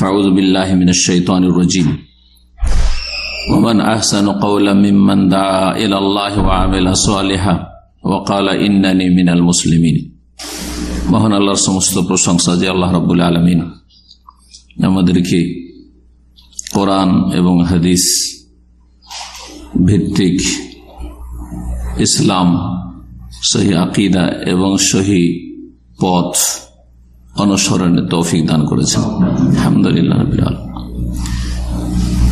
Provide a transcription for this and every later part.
فاعوذ بالله من الشيطان الرجيم ومن أحسن قولا ممن دعا إلى الله وعمل صالحا وقال إنني من المسلمين মহান আল্লাহর সমস্ত প্রশংসা যে আল্লাহ রব্বুল আলমিন আমাদেরকে কোরআন এবং হাদিস ভিত্তিক ইসলাম সহি আকিদা এবং সহি পথ অনুসরণের তৌফিক দান করেছেন। আলহামদুলিল্লাহ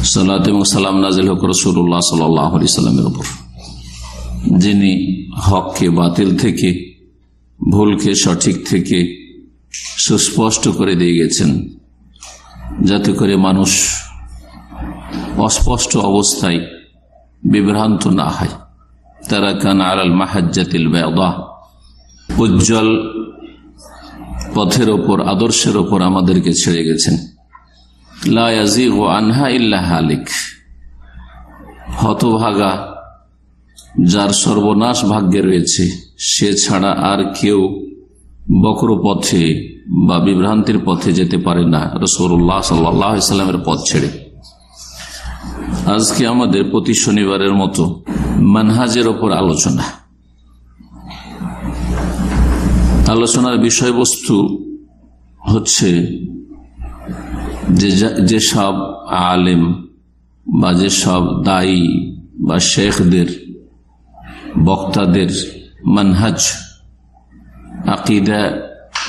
সালাত এবং সালাম নাজিল হক রসুল্লাহ সাল্লামের উপর। যিনি হককে বাতিল থেকে, ভুলকে সঠিক থেকে সুস্পষ্ট করে দিয়ে গেছেন, যাতে করে মানুষ অস্পষ্ট অবস্থায় বিভ্রান্ত না হয়। তারা কান আলাল মাহাজ্জাতিল বেদা উজ্জ্বল পথের ওপর, আদর্শের ওপর আমাদেরকে ছেড়ে গেছেন। আনহা ইল্লা হালিক। হতভাগা, যার সর্বনাশ ভাগ্যে রয়েছে, সে ছাড়া আর কেউ বক্র পথে বা বিভ্রান্তির পথে যেতে পারে না রসৌল্লাহ ইসলামের পথ ছেড়ে। আজকে আমাদের প্রতি শনিবারের মতো মানহাজের ওপর আলোচনা। আলোচনার বিষয়বস্তু হচ্ছে যেসব আলেম বা যেসব দায়ী বা শেখদের, বক্তাদের মানহাজ, আকিদা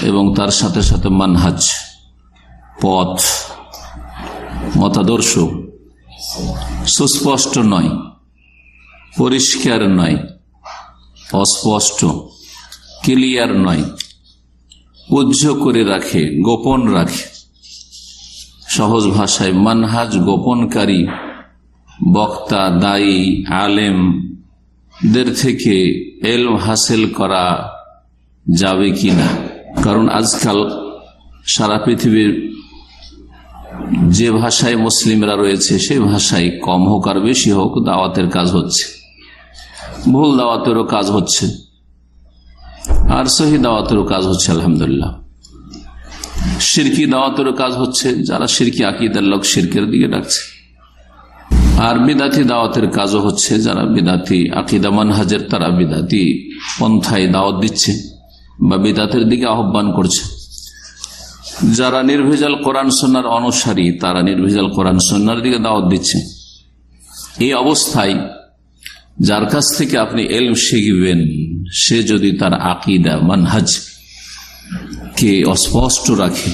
এবং তার সাথে সাথে মানহাজ পথ, মতাদর্শ সুস্পষ্ট নয়, পরিষ্কার নয়, অস্পষ্ট। ক্লিয়ার নয়। উজ্জ করে রাখে, গোপন রাখে। সহজ ভাষায় মানহাজ গোপনকারী, বক্তা, দায়ী, আলেম দের থেকে এলম হাসিল করা যাবে কি না কারণ আজকাল সারা পৃথিবীর যে ভাষায় মুসলিমরা রয়েছে সেই ভাষায় কম হোক আর বেশি হোক দাওয়াতের কাজ হচ্ছে। ভুল দাওয়াতেরও কাজ হচ্ছে। আর সহি দাওয়াতেরও কাজ হচ্ছে, আলহামদুলিল্লাহ। সিরকি দাওয়াতেরও কাজ হচ্ছে, যারা সিরকি আকিদার লোক সিরকের দিকে ডাকছে। আর বিদাতি দাওয়াতের কাজও হচ্ছে, যারা বিদাতি আকিদা মানহাজের, তারা বিদাতি পন্থায় দাওয়াত দিচ্ছে বা বিদাতের দিকে আহ্বান করছে। যারা নির্ভেজাল কোরআন সন্ন্যার অনুসারী, তারা নির্ভেজাল কোরআন সন্ন্যার দিকে দাওয়াত দিচ্ছে। এই অবস্থায়, যার কাছ থেকে আপনি এলম শিখবেন সে যদি তার আকিদা, মানহাজ কে অস্পষ্ট রাখে,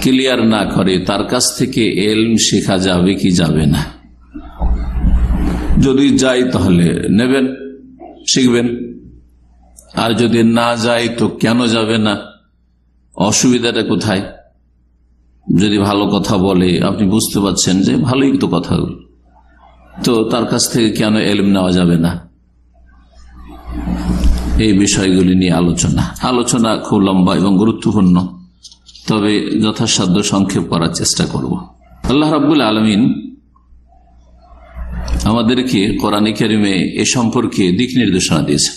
ক্লিয়ার না করে, তার কাছ থেকে এলম শেখা যাবে কি যাবে না? যদি যাই তাহলে নেবেন, শিখবেন। আর যদি না যাই তো কেন যাবে না? অসুবিধাটা কোথায়? যদি ভালো কথা বলে, আপনি বুঝতে পারছেন যে ভালোই তো কথা। তো তার কাছ থেকে কেন এলম নেওয়া যাবে না? এই বিষয়গুলি নিয়ে আলোচনা। আলোচনা খুব লম্বা এবং গুরুত্বপূর্ণ। তবে যথাসাধ্য সংক্ষেপ করার চেষ্টা করব। আল্লাহ রাবুল আলমিন আমাদেরকে কোরআন কেরিমে এ সম্পর্কে দিক নির্দেশনা দিয়েছে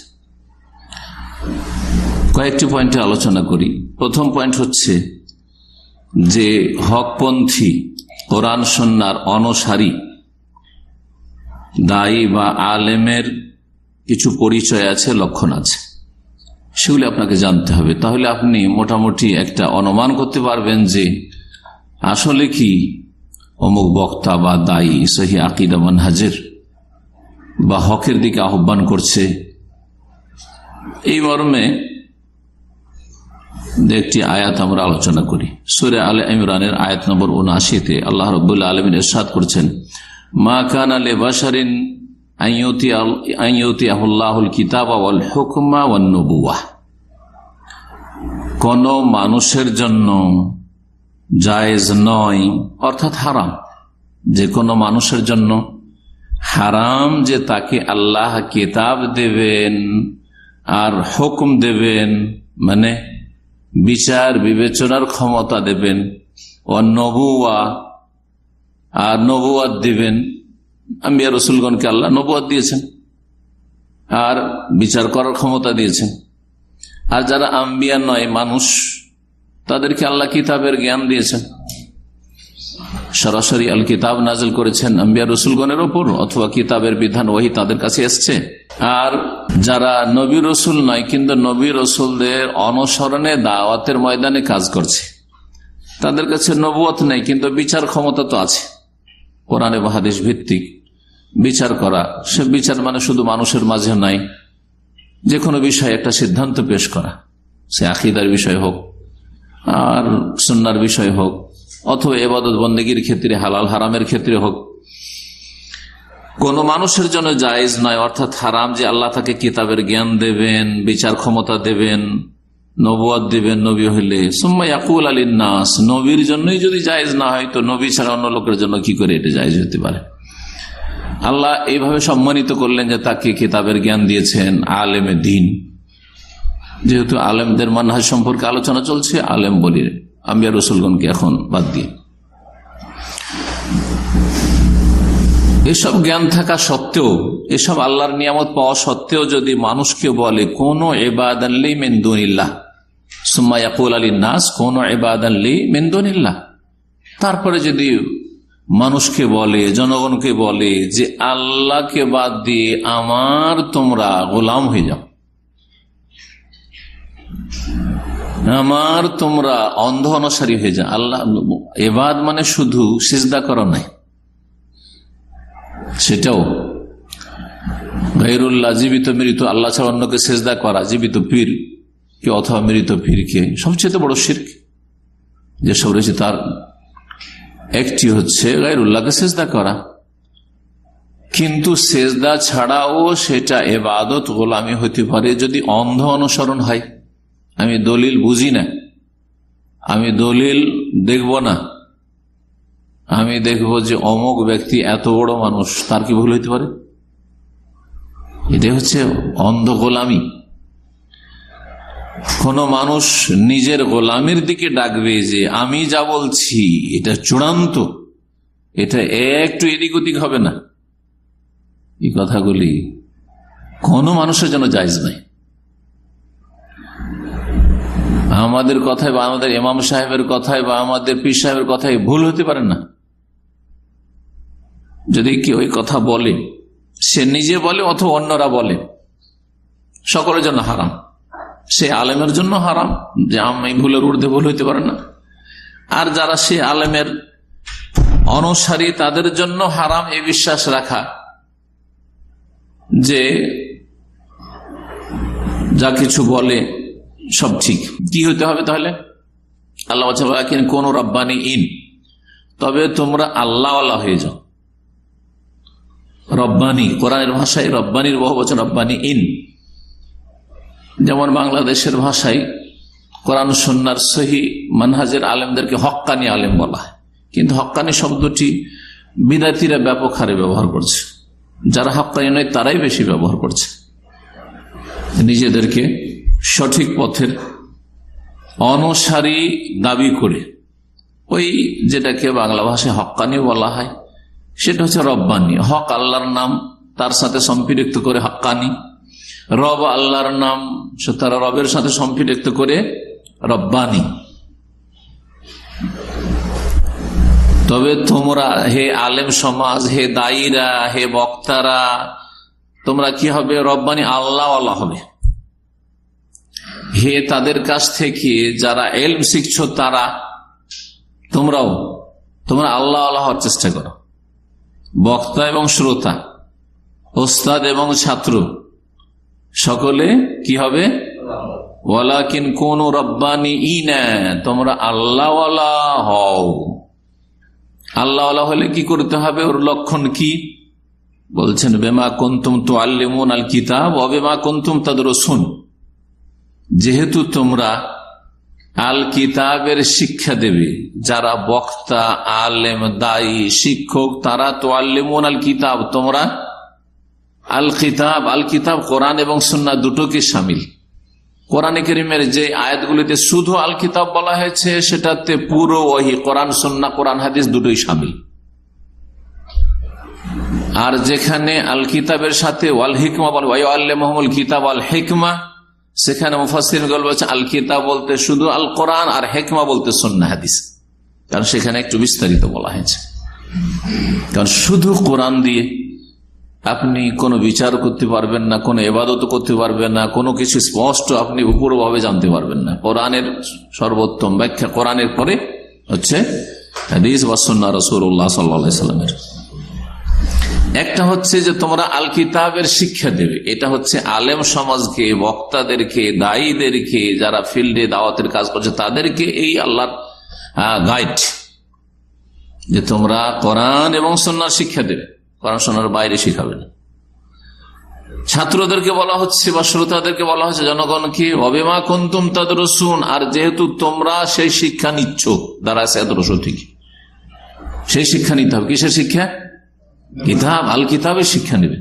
কয়েকটি পয়েন্টে আলোচনা করি। প্রথম পয়েন্ট হচ্ছে যে হকপন্থী কোরআন সন্ন্যার অনসারী দায়ী বা আলেমের কিছু পরিচয় আছে, লক্ষণ আছে। সেগুলি আপনাকে জানতে হবে। তাহলে আপনি মোটামুটি একটা অনুমান করতে পারবেন যে আসলে কি অমুক বক্তা বা দায়ী সহি আকিদা মানহাজের বা হকের দিকে আহ্বান করছে। এই মর্মে একটি আয়াত আমরা আলোচনা করি। সুরে আল ইমরানের আয়াত নম্বর উনআশিতে আল্লাহ রবুল্লা আলমিন এরশাদ করছেন, মা কান আলে বাসারিন কোন মানুষের জন্য জায়েজ নয়, অর্থাৎ হারাম। যে কোনো মানুষের জন্য হারাম যে তাকে আল্লাহ কিতাব দেবেন আর হুকুম দেবেন মানে বিচার বিবেচনার ক্ষমতা দেবেন, ও নবুয়া, আর নবুয়াদ দিবেন। আম্বিয়া রসুলগণকে আল্লাহ নবুয়াদ দিয়েছেন। আর বিচার করার ক্ষমতা দিয়েছেন। আর যারা আম্বিয়া নয়, মানুষ, তাদেরকে আল্লাহ কিতাবের জ্ঞান দিয়েছেন। সরাসরি আল কিতাব নাজল করেছেন আম্বিয়া রসুলগণের ওপর, অথবা কিতাবের বিধান ওহি তাদের কাছে এসছে। আর যারা নবী রসুল নয়, কিন্তু নবী রসুলদের অনুসরণে দাওয়াতের ময়দানে কাজ করছে। তাদের কাছে নবুয়ত নেই, কিন্তু বিচার ক্ষমতা তো আছে। কোরআনে বাহাদিস ভিত্তিক বিচার করা, সে বিচার মানে শুধু মানুষের মাঝে নাই, যে কোনো বিষয়ে একটা সিদ্ধান্ত পেশ করা। সে আকিদার বিষয় হোক, আর সন্ন্যার বিষয় হোক, অথবা এবাদত বন্দীগীর ক্ষেত্রে, হালাল হারামের ক্ষেত্রে হোক, কোন মানুষের জন্য জায়েজ নয়, অর্থাৎ হারাম যে আল্লাহ তাকে কিতাবের জ্ঞান দেবেন, বিচার ক্ষমতা দেবেন নবুয়াদ দেবেন, নবী হইলে। সোম্মাই আকুল আলী নাস, নবীর জন্যই যদি জায়েজ না হয়, তো নবী ছাড়া অন্য লোকের জন্য কি করে এটা জায়েজ হতে পারে? আল্লাহ এইভাবে সম্মানিত করলেন যে তাকে কিতাবের জ্ঞান দিয়েছেন আলেমে দিন। যেহেতু আলেমদের মানহাজ সম্পর্কে আলোচনা চলছে, আলেম বলি আমি আর রসুলগণকে এখন বাদ দিয়ে। এসব জ্ঞান থাকা সত্ত্বেও, এসব আল্লাহর নিয়ামত পাওয়া সত্ত্বেও যদি মানুষকে বলে, কোন এবাদ আল্লি মেন্দুনিল্লাহ আলী নাস এবাদ তারপরে যদি মানুষকে বলে, জনগণকে বলে যে আল্লাহকে বাদ দিয়ে আমার তোমরা গোলাম হয়ে যাও। আমার তোমরা অন্ধ অনুসারী হয়ে যাও। আল্লাহ এবাদ মানে শুধু সিজদা করা নাই। সেটাও গাইরুল্লাহ জীবিত মৃত, আল্লাহ ছাড়া অন্যকে সেজদা করা, জীবিত পীর। অথবা মৃত পীরকে সবচেয়ে বড় শির্ক যেসব রয়েছে তার একটি হচ্ছে গাইরুল্লাহকে সেজদা করা। কিন্তু সেজদা ছাড়াও সেটা এবাদত গোলামি হতে পারে যদি অন্ধ অনুসরণ হয়। আমি দলিল বুঝি না। আমি দলিল দেখব না। আমি দেখব যে অমুক ব্যক্তি এত বড় মানুষ, তার কি ভুল হইতে পারে? এটাই হচ্ছে অন্ধ গোলামি। কোন মানুষ নিজের গোলামের দিকে ডাকবে যে, আমি যা বলছি, এটা চূড়ান্ত। এটা একটু এদিক ওদিক হবে না। এই কথাগুলি কোনো মানুষের জন্য জায়জ নাই আমাদের কথায় বা আমাদের ইমাম সাহেবের কথায় বা আমাদের পীর সাহেবের কথায় ভুল হতে পারে না। যদি কেউ ওই কথা বলে, সে নিজে বলে অথবা অন্যরা বলে, সকলের জন্য হারাম। সে আলেমের জন্য হারাম, যে আমি ভুলের ঊর্ধ্বে ভুল হইতে পারে না। আর যারা সে আলেমের অনুসারী, তাদের জন্য হারাম এ বিশ্বাস রাখা যে যা কিছু বলে সব ঠিক। কি হইতে হবে তাহলে? আল্লাহ কোন রব্বানি ইন। তবে তোমরা আল্লাহ হয়ে যাও। রব্বানি, কোরআনের ভাষায় রব্বানির বহু বছর রব্বানি ইন। যেমন বাংলাদেশের ভাষায় কোরআন সন্ন্যার সহি মানহাজের আলেমদেরকে হক্কানি আলেম বলা হয়। কিন্তু হক্কানি শব্দটি বিদাতিরা ব্যাপক হারে ব্যবহার করছে। যারা হক্কানি নয়, তারাই বেশি ব্যবহার করছে। নিজেদেরকে সঠিক পথের অনুসারী দাবি করে ওই যেটাকে বাংলা ভাষায় হক্কানি বলা হয়, সেটা হচ্ছে রব্বানি। হক আল্লাহর নাম, তার সাথে সম্পৃক্ত করে হক্কানি। রব আল্লাহর নাম তারা রবের সাথে সম্পৃক্ত করে রব্বানি। তবে তোমরা হে আলেম সমাজ, হে দায়ীরা, হে বক্তারা, তোমরা কি হবে? রব্বানি আল্লাহ আল্লাহ হবে। হে তাদের কাছ থেকে যারা এলম শিখছ তারা, তোমরাও, তোমরা আল্লাহ আল্লাহ হওয়ার চেষ্টা করো। বক্তা এবং শ্রোতা, ওস্তাদ এবং ছাত্র সকলে কি হবে? ওয়ালাকিন কোন রব্বানি ই তোমরা আল্লাহওয়ালা হও। আল্লাহওয়ালা হলে কি করতে হবে? ওর লক্ষণ কি? বলছেন, বেমা কন্তুম তো আল্লিমুন আল কিতাব অবেমা কন্তুম তাদের শুন যেহেতু তোমরা আল কিতাবের শিক্ষা দেবে, যারা বক্তা, আলেম, দায়ী, শিক্ষক, তারা তো আল্লিমুন আল কিতাব, তোমরা আল কিতাব আল কিতাব, কোরআন এবং সন্না দুটোকে সামিল। কোরআন করিমের যে আয়াতগুলিতে শুধু আল কিতাব বলা হয়েছে, সেটাতে পুরো ওহি, কোরআন সন্না কোরআন, হাদিস দুটোই সামিল। আর যেখানে আল কিতাবের সাথে ওয়াল হিকমা বল আল্লাহ কিতাব আল হেকমা, সেখানে মুফাসির বলছে, আল কিতাব বলতে শুধু আল কোরআন আর হেকমা বলতে সন্না হাদিস। কারণ সেখানে একটু বিস্তারিত বলা হয়েছে। কারণ শুধু কোরআন দিয়ে আপনি কোনো বিচার করতে পারবেন না, কোনো এবাদত করতে পারবেন না, কোনো কিছু স্পষ্ট আপনি উপরভাবে জানতে পারবেন না। কোরআনের সর্বোত্তম ব্যাখ্যা কোরআনের পরে হচ্ছে একটা হচ্ছে যে তোমরা আল কিতাবের শিক্ষা দেবে। এটা হচ্ছে আলেম সমাজকে, বক্তাদেরকে, দায়ীদেরকে, যারা ফিল্ডে দাওয়াতের কাজ করছে, তাদেরকে এই আল্লাহর গাইড যে তোমরা কোরআন এবং সন্ন্যার শিক্ষা দেবে। পড়াশোনার বাইরে শিখাবে না ছাত্রদেরকে বলা হচ্ছে বা শ্রোতাদেরকে বলা হচ্ছে জনগণকে অবেমা কুন্তুম তাদের শুন আর যেহেতু তোমরা সেই শিক্ষা নিচ্ছ দ্বারা ঠিক সেই শিক্ষা নিতে হবে। কিসের শিক্ষা? কিতাব, আল কিতাবের শিক্ষা নেবে।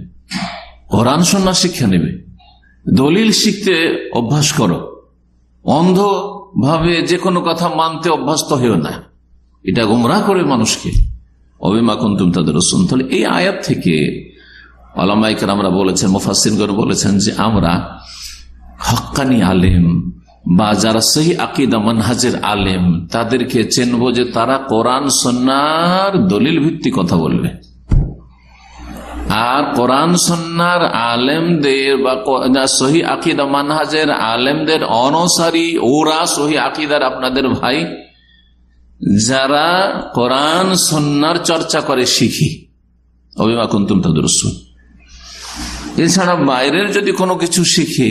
কোরআন সন্ন্যাস শিক্ষা নেবে। দলিল শিখতে অভ্যাস করো। অন্ধ ভাবে যে কোনো কথা মানতে অভ্যস্ত হয়েও না। এটা গুমরা করে মানুষকে। অবিমা কুন্তুম তাদের রসুন তাহলে এই আয়াত থেকে আলামাইকার আমরা বলেছেন মুফাসিনগর বলেছেন যে আমরা হকানি আলেম বা যারা সেই আকিদা মানহাজের আলেম, তাদেরকে চেনব যে তারা কোরআন সন্ন্যার দলিল ভিত্তি কথা বলবে। আর কোরআন সন্ন্যার আলেমদের বা সহি আকিদা মানহাজের আলেমদের অনসারী ওরা সহি আকিদার আপনাদের ভাই যারা কোরআন সন্ন্যার চর্চা করে শিখি। অভিমা কুন্তুম তাদের এছাড়া বাইরের যদি কোনো কিছু শিখে,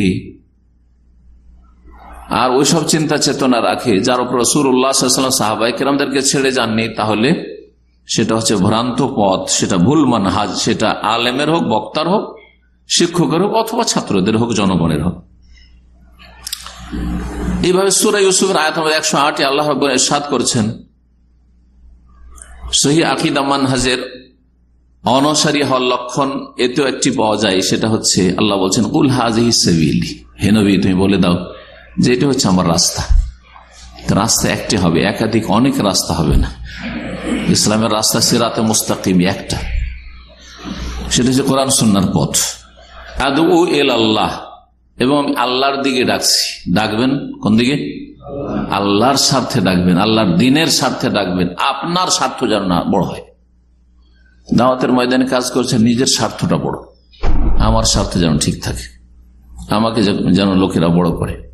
আর ওইসব চিন্তা চেতনা রাখে, যার উপর রসুল্লাহাম সাহাবাই কেরামদেরকে ছেড়ে যাননি, তাহলে সেটা হচ্ছে ভ্রান্ত পথ, সেটা ভুল মানহাজ, সেটা আলেমের হোক, বক্তার হোক, শিক্ষকের হোক, অথবা ছাত্রদের হোক, জনগণের হোক। এইভাবে সুরা ইউসুফের আয়াত আমাদের একশো আটে আল্লাহ সাদ করছেন। সহি আকিদা মানহাজের অনসারী হওয়ার লক্ষণ এতেও একটি পাওয়া যায়, সেটা হচ্ছে আল্লাহ বলছেন উল হাজি হেনবি তুমি বলে দাও যে এটা হচ্ছে আমার রাস্তা। রাস্তা একটি হবে, একাধিক অনেক রাস্তা হবে না। ইসলামের রাস্তা সিরাতে মুস্তাকিম একটা। সেটা হচ্ছে কোরআন সুন্নার পথ। আদু এল আল্লাহ এবং আমি আল্লাহর দিকে ডাকছি। ডাকবেন? কোন দিকে? আল্লাহর স্বার্থে ডাকবেন। আল্লাহর দিনের স্বার্থে ডাকবেন। আপনার স্বার্থ যেন না বড় হয়। দাওয়াতের ময়দানে কাজ করছে, নিজের স্বার্থটা বড়। আমার স্বার্থ যেন ঠিক থাকে। আমাকে যেন লোকেরা বড় করে।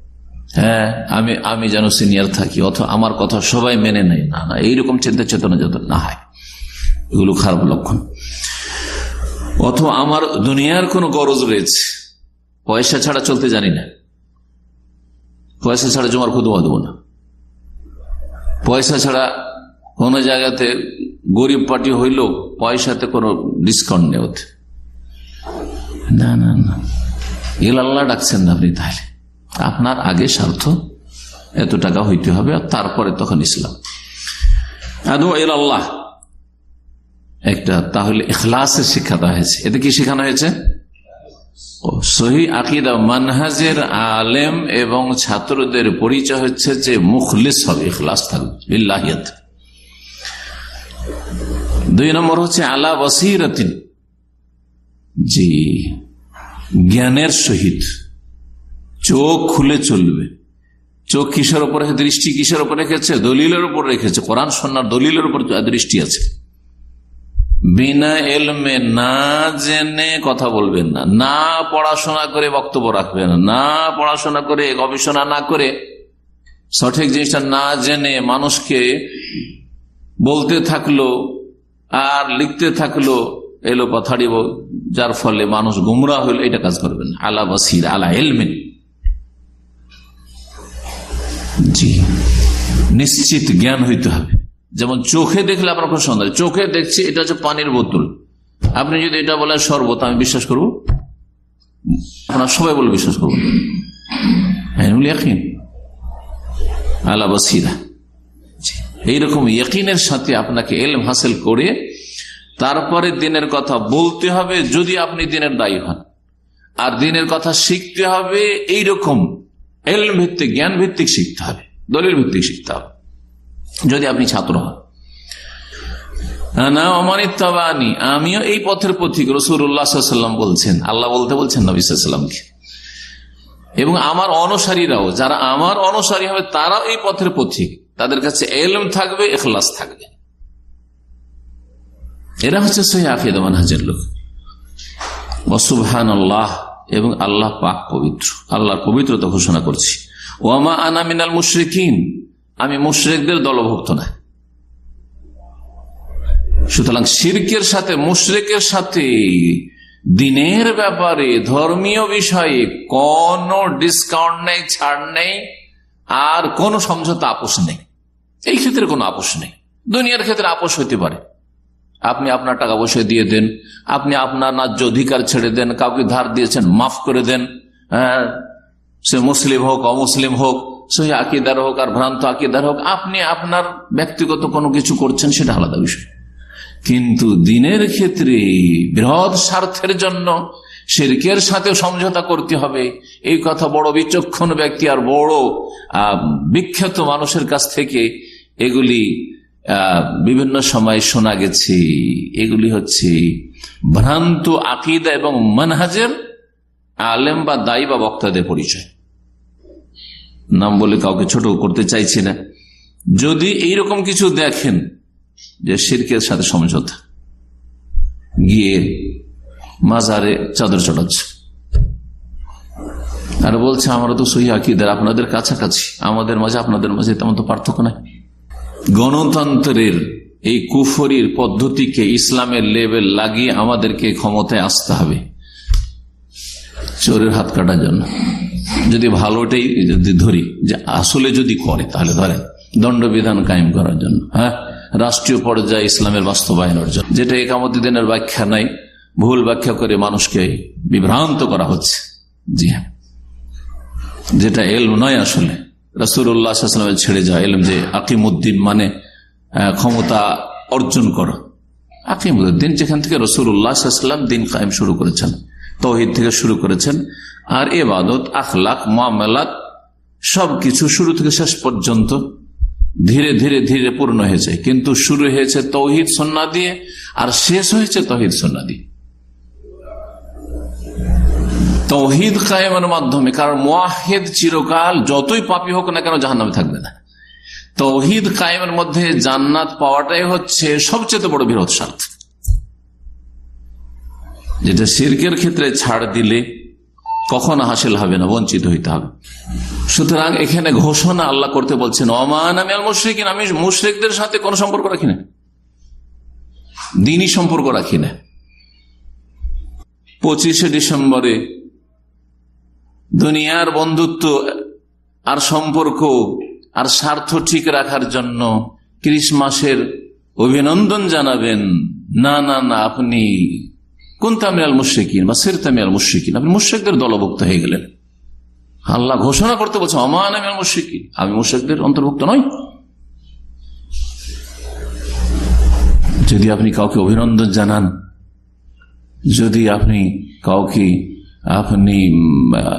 হ্যাঁ আমি আমি যেন সিনিয়র থাকি। অথবা আমার কথা সবাই মেনে নেয়। না না, এইরকম চিন্তা চেতনা যত না হয়, এগুলো খারাপ লক্ষণ। অথবা আমার দুনিয়ার কোনো গরজ রয়েছে। পয়সা ছাড়া চলতে জানি না। পয়সা ছাড়া জমার খুদবা দেবো না। পয়সা ছাড়া কোন জায়গাতে গরিব পার্টি হইল পয়সাতে কোনো ডিসকাউন্ট নেই ওতে না না না। এল আল্লাহ ডাকছেন না আপনি তাহলে। আপনার আগে স্বার্থ, এত টাকা হইতে হবে আর তারপরে তখন ইসলাম। আদৌ এল আল্লাহ একটা তাহলে এখলাসের শিক্ষা দেওয়া হয়েছে। এতে কি শেখানো হয়েছে? সহি আকিদা মানহাজের আলেম এবং ছাত্রদের পরিচয় হচ্ছে যে মুখলিস হবে, ইখলাস থাকবে দুই নম্বর হচ্ছে আলা বসিরতিন। জি, জ্ঞানের সহিত। চোখ খুলে চলবে। চোখ কিসের উপরে? দৃষ্টি কিসের উপর রেখেছে? দলিলের উপর রেখেছে। কোরআন সন্ন্যার দলিলের উপর দৃষ্টি আছে। বিনা এলমে না জেনে কথা বলবেন না না পড়াশোনা করে বক্তব্য রাখবেন না পড়াশোনা করে গবেষণা না করে সঠিক জিনিসটা না জেনে মানুষকে বলতে থাকল আর লিখতে থাকল এলো পাথাড়িব যার ফলে মানুষ গুমরা হইল, এটা কাজ করবেন আলা বাসির, আলা এলমেন। জি। নিশ্চিত জ্ঞান হইতে হবে। যেমন চোখে দেখলে আপনার খুব সন্দেহ চোখে দেখছি এটা হচ্ছে পানির বোতল। আপনি যদি এটা বলেন শরবত, আমি বিশ্বাস করব, আপনার সবাই বলে বিশ্বাস করব। আলা বাসিরা। এইরকম ইয়কিনের সাথে আপনাকে এলম হাসিল করে তারপরে দিনের কথা বলতে হবে যদি আপনি দিনের দায়ী হন। আর দিনের কথা শিখতে হবে, এইরকম এলম ভিত্তিক, জ্ঞান ভিত্তিক শিখতে হবে, দলিল ভিত্তিক শিখতে হবে। যদি আপনি ছাত্র হন। না অমানিত্বাবানি আমিও এই পথের পথিক রসুরাম বলছেন। আল্লাহ বলতে বলছেন নবিসামকে এবং আমার অনুসারীরাও, যারা আমার অনুসারী হবে, তারাও এই পথের পথিক তাদের কাছে এলম থাকবে এখলাস থাকবে। এরা হচ্ছে সেই আকিদমান হাজের লোক। ওসুবহান আল্লাহ এবং আল্লাহ পাক পবিত্র। আল্লাহর পবিত্রতা ঘোষণা করছি। ওয়ামা আনা মিনাল মুশরিকিন আমি মুশরেকদের দলভুক্ত না সুতরাং শিরকের সাথে মুশরেকের সাথে দিনের ব্যাপারে ধর্মীয় বিষয়ে কোন ডিসকাউন্ট নেই, ছাড় নেই, আর কোন সমঝোতা আপোষ নেই। এই ক্ষেত্রে কোনো আপোষ নেই। দুনিয়ার ক্ষেত্রে আপোষ হইতে পারে। আপনি আপনার টাকা পয়সা দিয়ে দেন, আপনি আপনার ন্যায্য অধিকার ছেড়ে দেন, কাউকে ধার দিয়েছেন, মাফ করে দেন হ্যাঁ সে মুসলিম হোক, অমুসলিম হোক সে আকিদার হোক আর ভ্রান্ত আকিদার হোক, আপনি আপনার ব্যক্তিগত কোনো কিছু করছেন সেটা আলাদা বিষয়। কিন্তু দিনের ক্ষেত্রে বৃহৎ স্বার্থের জন্য শিরকের সাথে সমঝোতা করতে হবে। এই কথা বড় বিচক্ষণ ব্যক্তি আর বড় বিখ্যাত মানুষের কাছ থেকে এগুলি বিভিন্ন সময় শোনা গেছে। এগুলি হচ্ছে ভ্রান্ত আকিদা এবং মানহাজের আলেম বা দায়ী বা বক্তাদের পরিচয়। নাম বলে কাউকে ছোট করতে চাইছি না। যদি এইরকম কিছু দেখেন যে শিরকের সাথে সমঝোতা, গিয়ে মাজারে চাদর চড়াচ্ছে আর বলছে আমরা তো সহি আকিদার, আপনাদের কাছাকাছি, আমাদের মাঝে, আপনাদের মাঝে তেমন তো পার্থক্য নাই। গণতন্ত্রের এই কুফরির পদ্ধতিকে ইসলামের লেভেল লাগিয়ে আমাদেরকে ক্ষমতায় আসতে হবে। চোরের হাত কাটার জন্য। যদি ভালোটাই যদি ধরি, যে আসলে যদি করে, তাহলে ধরেন, দণ্ডবিধান কায়েম করার জন্য হ্যাঁ? রাষ্ট্রীয় পর্যায়ে ইসলামের বাস্তবায়নের জন্য, যেটা একামতি দিনের ব্যাখ্যা নাই, ভুল ব্যাখ্যা করে মানুষকে বিভ্রান্ত করা হচ্ছে। জি হ্যাঁ। যেটা এল নয় আসলে। রাসুল্লাহামের ছেড়ে যাওয়া এলম যে আকিমুদ্দিন মানে ক্ষমতা অর্জন করা। আকিমুদ্দিন, যেখান থেকে রসুল্লাহাম দিন কায়েম শুরু করেছেন। তহিদ থেকে শুরু করেছেন। আর এবাদত আখলাক, মামলাত, সবকিছু শুরু থেকে শেষ পর্যন্ত ধীরে ধীরে ধীরে পূর্ণ হয়েছে। কিন্তু শুরু হয়েছে তৌহিদ সন্না দিয়ে, আর শেষ হয়েছে তহিদ সন্না দিয়ে। তৌহিদ কায়েমের মাধ্যমে, কারণ মোয়াহেদ চিরকাল যতই পাপি হোক না কেন জাহান্নামে থাকবে না। তৌহিদ কায়েমের মধ্যে জান্নাত পাওয়াটাই হচ্ছে সবচেয়ে বড় বৃহৎ স্বার্থ। যেটা সিরকের ক্ষেত্রে ছাড় দিলে কখনো হাসিল হবে না, বঞ্চিত হইতে হবে। সুতরাং এখানে ঘোষণা আল্লাহ করতে বলছেন অমান আমি আল মুশ্রিক আমি মুশ্রিকদের সাথে কোন সম্পর্ক রাখি না। দিনই সম্পর্ক রাখি না। পঁচিশে ডিসেম্বরে দুনিয়ার বন্ধুত্ব আর সম্পর্ক আর স্বার্থ ঠিক রাখার জন্য ক্রিসমাসের অভিনন্দন জানাবেন। না না না, আপনি কোন তামিয়াল মুশ্রিকিন বা সের তামিয়াল মুশ্রিকিন? আপনি মুশ্রিকদের দলভুক্ত হয়ে গেলেন। আল্লাহ ঘোষণা করতে বলছে, অমান আমি মুশ্রিকিন। আমি মুশ্রিকদের অন্তর্ভুক্ত নই। যদি আপনি কাউকে অভিনন্দন জানান, যদি আপনি কাউকে, আপনি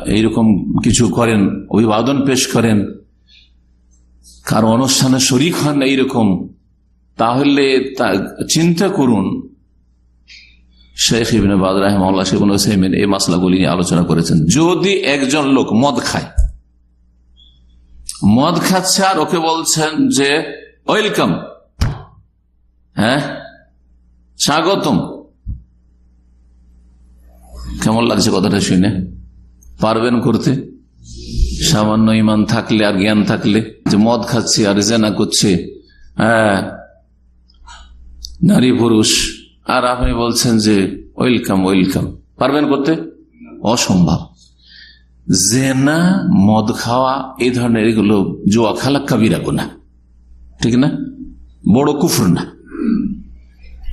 এইরকম কিছু করেন, অভিবাদন পেশ করেন, কারও অনুষ্ঠানে শরিক হন এইরকম, তাহলে চিন্তা করুন। শেখ ইবিন বাদ রাহমাল্লাহ শিবুল হোসেমিন এই মাসলাগুলি নিয়ে আলোচনা করেছেন। যদি একজন লোক মদ খায়, মদ খাচ্ছে আর ওকে বলছেন যে, ওয়েলকাম হ্যাঁ স্বাগতম। কেমন লাগছে কথাটা শুনে? পারবেন করতে? সামান্য ইমান থাকলে আর জ্ঞান থাকলে যে মদ খাচ্ছে আর জেনা করছে হ্যাঁ নারী পুরুষ আর আপনি বলছেন যে, ওয়েলকাম ওয়েলকাম। পারবেন করতে? অসম্ভব। জেনা, মদ খাওয়া, এই ধরনের এগুলো জোয়া খালা কাবিরা গুনা ঠিক না? বড় কুফর না।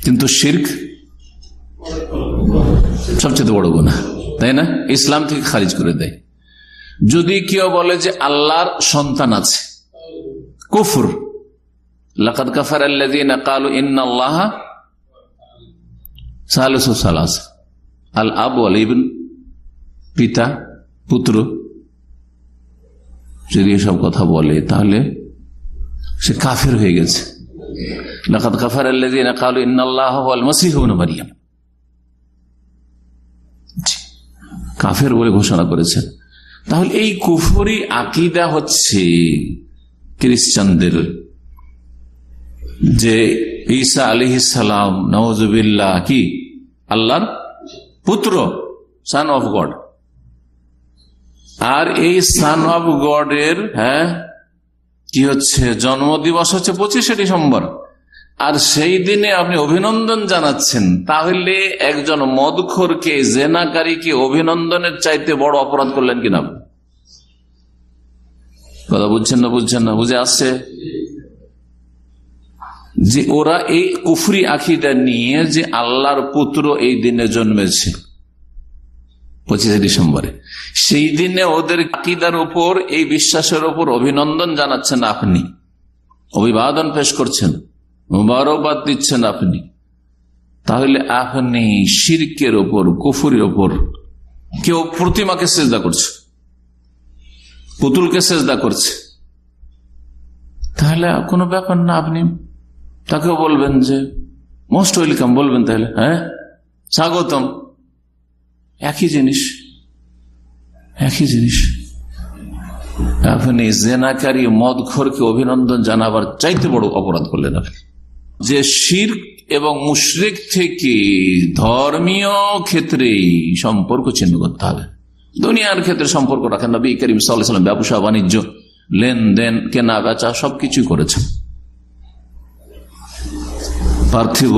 কিন্তু শির্ক সবচেয়ে বড় গুণা তাই না? ইসলাম থেকে খারিজ করে দেয়। যদি কেউ বলে যে আল্লাহর সন্তান আছে, কুফর। লাকাদ কাফার ইন্নাল্লাহা সালিসু আল আব ওয়াল ইবন, পিতা, পুত্র, যদি এসব কথা বলে, তাহলে সে কাফের হয়ে গেছে। ইন্নাল্লাহা কাফের বলে ঘোষণা করেছেন। তাহলে এই কুফরি আকিদা হচ্ছে খ্রিস্টানদের যে ঈসা আলি সালাম নওয়াজবিল্লা কি? আল্লাহর পুত্র সান অফ গড আর এই সান অফ গডের হ্যাঁ কি হচ্ছে? জন্মদিবস হচ্ছে পঁচিশে ডিসেম্বর। আর সেই দিনে আপনি অভিনন্দন জানাচ্ছেন। তাহলে একজন মদখোরকে, জেনাকারীকে অভিনন্দনের চাইতে বড় অপরাধ করলেন কিনা? কথা বুঝছেন না বুঝছেন না? বুঝে আসছে? যে ওরা এই কুফরি আখিটা নিয়ে যে আল্লাহর পুত্র এই দিনে জন্মেছে। পঁচিশে ডিসেম্বরে। সেই দিনে ওদের আকিদার উপর, এই বিশ্বাসের উপর অভিনন্দন জানাচ্ছেন আপনি। অভিবাদন পেশ করছেন। মুবারকবাদ দিচ্ছেন আপনি। তাহলে আপনি শিরকের ওপর কুফুরের ওপর কেউ প্রতিমাকে সেজদা করছে। পুতুলকে সেজদা করছে। তাহলে কোনো ব্যাপার না আপনি তাকেও বলবেন যে মোস্ট ওয়েলকাম বলবেন তাহলে হ্যাঁ? স্বাগতম। একই জিনিস একই জিনিস। আপনি জেনাকারী মদখোরকে অভিনন্দন জানাবার চাইতে বড় অপরাধ করলেন আপনি। যে শির এবং মুশরিক থেকে ধর্মীয় ক্ষেত্রে সম্পর্ক চিহ্ন করতে হবে। দুনিয়ার ক্ষেত্রে সম্পর্ক রাখেন নবী করিম সাল্লাম ব্যবসা, বাণিজ্য, লেনদেন কেনা বেচা সবকিছুই করেছেন। পার্থিব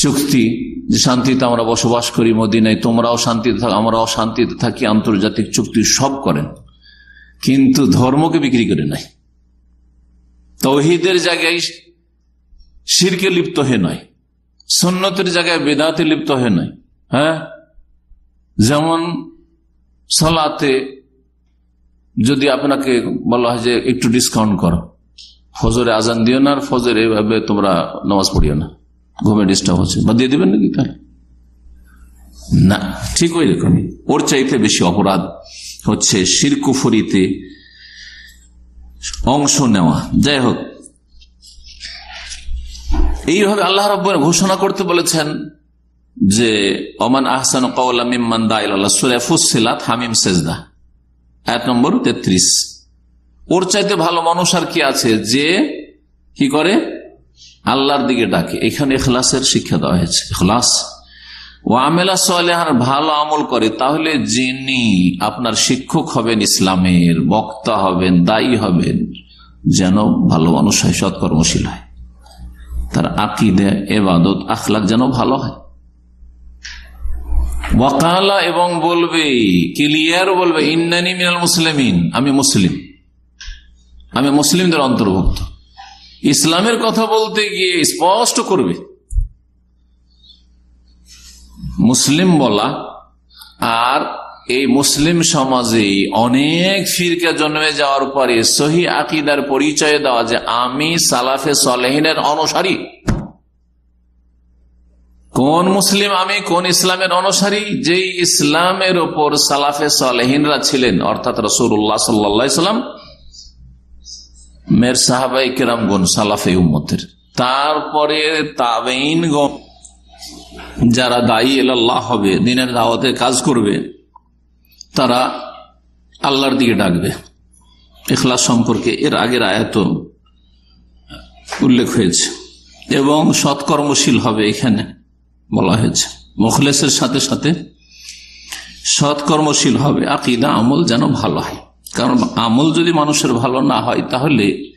চুক্তি যে শান্তিতে আমরা বসবাস করি মদিনায়, তোমরাও শান্তিতে থাকো, আমরাও শান্তিতে থাকি, আন্তর্জাতিক চুক্তি সব করেন। কিন্তু ধর্মকে বিক্রি করে নাই। তৌহিদের জায়গায় শিরকে লিপ্ত হয়ে নয় সন্ন্যতের জায়গায় বেদাতে লিপ্ত হয়ে নয় হ্যাঁ? যেমন সালাতে যদি আপনাকে বলা হয় যে একটু ডিসকাউন্ট করো। ফজরে আজান দিও না, আর ফজরে এভাবে তোমরা নামাজ পড়িও না। ঘুমে ডিস্টার্ব হচ্ছে। বা দিয়ে দেবেন নাকি তাহলে? না, ঠিক ওই রকমই ওর চাইতে বেশি অপরাধ হচ্ছে শিরকুফরিতে অংশ নেওয়া। যাই হোক, এইভাবে আল্লাহ রব ঘোষণা করতে বলেছেন যে অমান আহসান কৌলামিমান দাইল্লাহ হামিম সেজদা। এক নম্বর তেত্রিশ। ওর চাইতে ভালো মানুষ আর কি আছে? যে কি করে? আল্লাহর দিকে ডাকে। এখানে এখলাসের শিক্ষা দেওয়া হয়েছে। এখলাস ও আমেলা সালেহার ভালো আমল করে। তাহলে যিনি আপনার শিক্ষক হবেন ইসলামের, বক্তা হবেন, দায়ী হবেন, যেন ভালো মানুষ হয়, সৎকর্মশীল হয়। তার আকিদে, এবাদত, আখলাক যেন ভালো হয়। ওয়াকালা এবং বলবে, ক্লিয়ার বলবে, ইন্নানি মিনাল মুসলিমিন, আমি মুসলিম। আমি মুসলিমদের অন্তর্ভুক্ত। ইসলামের কথা বলতে গিয়ে স্পষ্ট করবে। মুসলিম বলা আর এই মুসলিম সমাজে অনেক ফিরকে জন্মে যাওয়ার পরে সহি আকিদার পরিচয় দেওয়া যে আমি সালাফে সলেহিনের অনুসারী। কোন মুসলিম আমি, কোন ইসলামের অনুসারী? যে ইসলামের ওপর সালাফে সালেহিনরা ছিলেন, অর্থাৎ রসুল্লাহ সাল্লাম মের সাহাবাই কেরামগন সালাফে উম্মতের। তারপরে তাবেইন যারা দায়ী এল্লাহ হবে, দিনের দাওয়াতে কাজ করবে, তারা আল্লাহর দিকে ডাকবে। এখলাস সম্পর্কে এর আগের আয়াত উল্লেখ হয়েছে। এবং সৎকর্মশীল হবে এখানে বলা হয়েছে। মুখলেসের সাথে সাথে সৎকর্মশীল হবে। আকিদা, আমল যেন ভালো হয়। কারণ আমল যদি মানুষের ভালো না হয়, তাহলে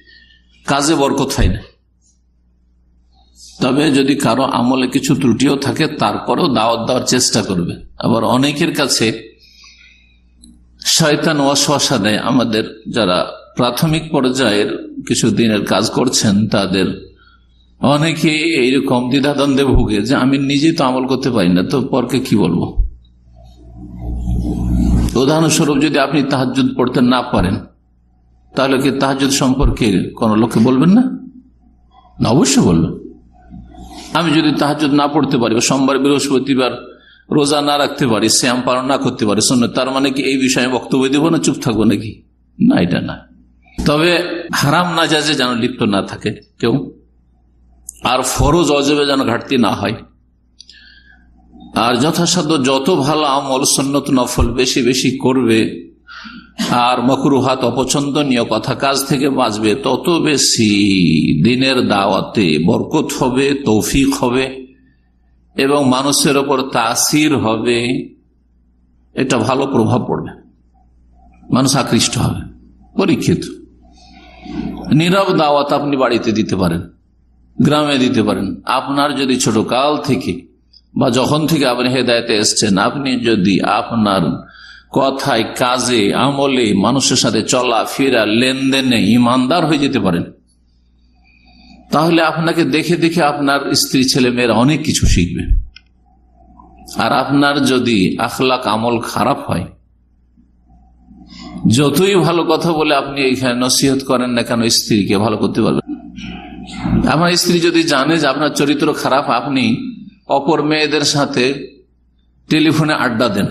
কাজে বরকত হয় না। তবে যদি কারও আমলে কিছু ত্রুটিও থাকে, তারপরেও দাওয়াত দেওয়ার চেষ্টা করবে। আবার অনেকের কাছে শয়তান ওয়াসওয়াসা দেয়। আমাদের যারা প্রাথমিক পর্যায়ের কিছু দিনের কাজ করছেন, তাদের অনেকে এইরকম দ্বিধাদ্বন্দ্বে ভুগে যে, আমি নিজেই তো আমল করতে পারি না, তো পরকে কি বলব? উদাহরণস্বরূপ যদি আপনি তাহাজুদ পড়তে না পারেন, তাহলে কি তাহাজুদ সম্পর্কে কোন লোককে বলবেন না? না, অবশ্যই বলবেন আমি যদি তাহাজুদ না পড়তে পারি বা সোমবার, বৃহস্পতিবার রোজা না রাখতে পারি শ্যাম পালন না করতে পারি শুনে তার মানে কি এই বিষয়ে বক্তব্য দেবো না, চুপ থাকব নাকি? না, এটা না। তবে হারাম না যা যেন লিপ্ত না থাকে কেউ, আর ফরজ অজবে যেন ঘাটতি না হয় আর যথাসাধ্য যত ভালো আমল সন্নত নফল বেশি বেশি করবে, আর মকরুহাত অপছন্দনীয় কথা কাজ থেকে বাঁচবে, তত বেশি দিনের দাওয়াতে বরকত হবে, তৌফিক হবে এবং মানুষের ওপর তাসির হবে। এটা ভালো প্রভাব পড়বে। মানুষ আকৃষ্ট হবে। পরীক্ষিত। নীরব দাওয়াত আপনি বাড়িতে দিতে পারেন, গ্রামে দিতে পারেন। আপনার যদি ছোট কাল থেকে বা যখন থেকে আপনি হেদায়তে এসছেন, আপনি যদি আপনার কথায়, কাজে, আমলে মানুষের সাথে চলা ফেরা লেনদেনে ইমানদার হয়ে যেতে পারেন, তাহলে আপনাকে দেখে দেখে আপনার স্ত্রী, ছেলে, মেয়েরা অনেক কিছু শিখবে। আর আপনার যদি আখলাক আমল খারাপ হয়, যতই ভালো কথা বলে আপনি এখানে নসিহত করেন না কেন, স্ত্রীকে ভালো করতে পারবেন আমার স্ত্রী যদি জানে যে আপনার চরিত্র খারাপ, আপনি অপর মেয়েদের সাথে টেলিফোনে আড্ডা দেন।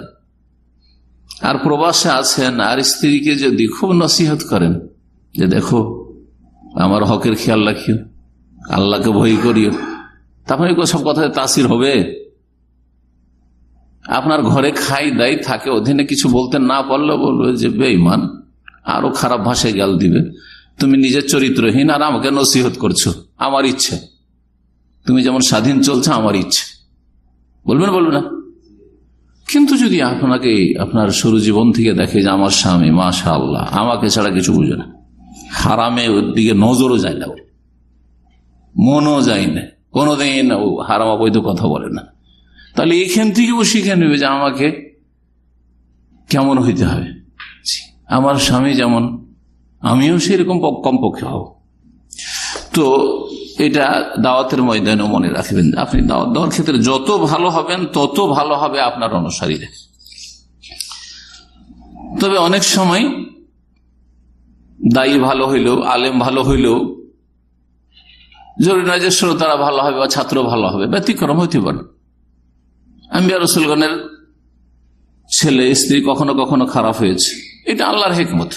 আর প্রবাসে আছেন, আর স্ত্রীকে যদি খুব নসিহত করেন যে দেখো, আমার হকের খেয়াল রাখিও, আল্লাহকে ভয় করিও। তখন সব কথায় তাসির হবে। আপনার ঘরে খাই দাই থাকে, অধীনে কিছু বলতে না পারলে বলবে যে বেইমান আরও খারাপ ভাষায় গাল দিবে। তুমি নিজের চরিত্রহীন আর আমাকে নসিহত করছ, আমার ইচ্ছে। তুমি যেমন স্বাধীন চলছো আমার ইচ্ছে। বলবেন বলবে না? কিন্তু যদি আপনাকে, আপনার শুরু জীবন থেকে দেখে যে আমার স্বামী মাশা আল্লাহ আমাকে ছাড়া কিছু বুঝে না। হারামে ওর দিকে নজরও যায় না মনও যায় না। কোনোদিন ও হারাম অবৈধ কথা বলে না। তাহলে এখান থেকে ও শিখে নেবে যে আমাকে কেমন হইতে হবে। আমার স্বামী যেমন, আমিও সেরকম কমপক্ষে হব। তো এটা দাওয়াতের ময়দানে মনে রাখবেন আপনি দাওয়াত দেওয়ার ক্ষেত্রে যত ভালো হবেন, তত ভালো হবে আপনার অনুসারীরা। তবে অনেক সময় দায়ী ভালো হইলেও, আলেম ভালো হইলেও, জরুরি নয় যে শ্রোতারা ভালো হবে বা ছাত্র ভালো হবে, ব্যতিক্রম হইতে পারে। আম্বিয়া রসুলগণের ছেলে, স্ত্রী কখনো কখনো খারাপ হয়েছে। এটা আল্লাহর হেকমত।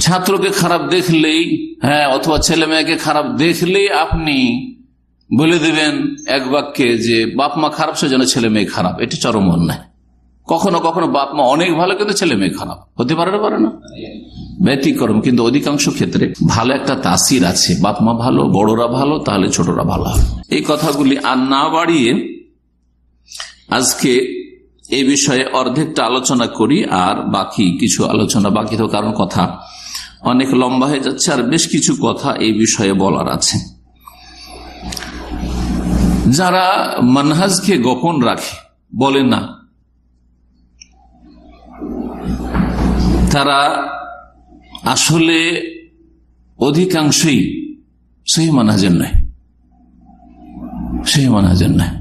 ছাত্রকে খারাপ দেখলেই হ্যাঁ অথবা ছেলে মেয়েকে খারাপ দেখলেই আপনি বলে দেবেন এক বাক্যে যে, বাপ মা খারাপ, সে যেন ছেলে মেয়ে খারাপ। এটি চরম অন্যায়। কখনো কখনো বাপ মা অনেক ভালো, কিন্তু ছেলে মেয়ে খারাপ। হতে পারে না পারে না। ব্যতিক্রম, কিন্তু অধিকাংশ ক্ষেত্রে ভালো একটা তাসির আছে। বাপ মা ভালো, বড়রা ভালো, তাহলে ছোটরা ভালো। এই কথাগুলি আর না বাড়িয়ে আজকে এই বিষয়ে অর্ধেকটা আলোচনা করি, আর বাকি কিছু আলোচনা বাকি তো কারণ কথা। অনেক লম্বা হয়ে যাচ্ছে, আর বেশ কিছু কথা এই বিষয়ে বলার আছে। যারা মানহাজকে গোপন রাখে, বলে না। তারা আসলে অধিকাংশই সেই মানহাজের নয়। সেই মানহাজের নয়।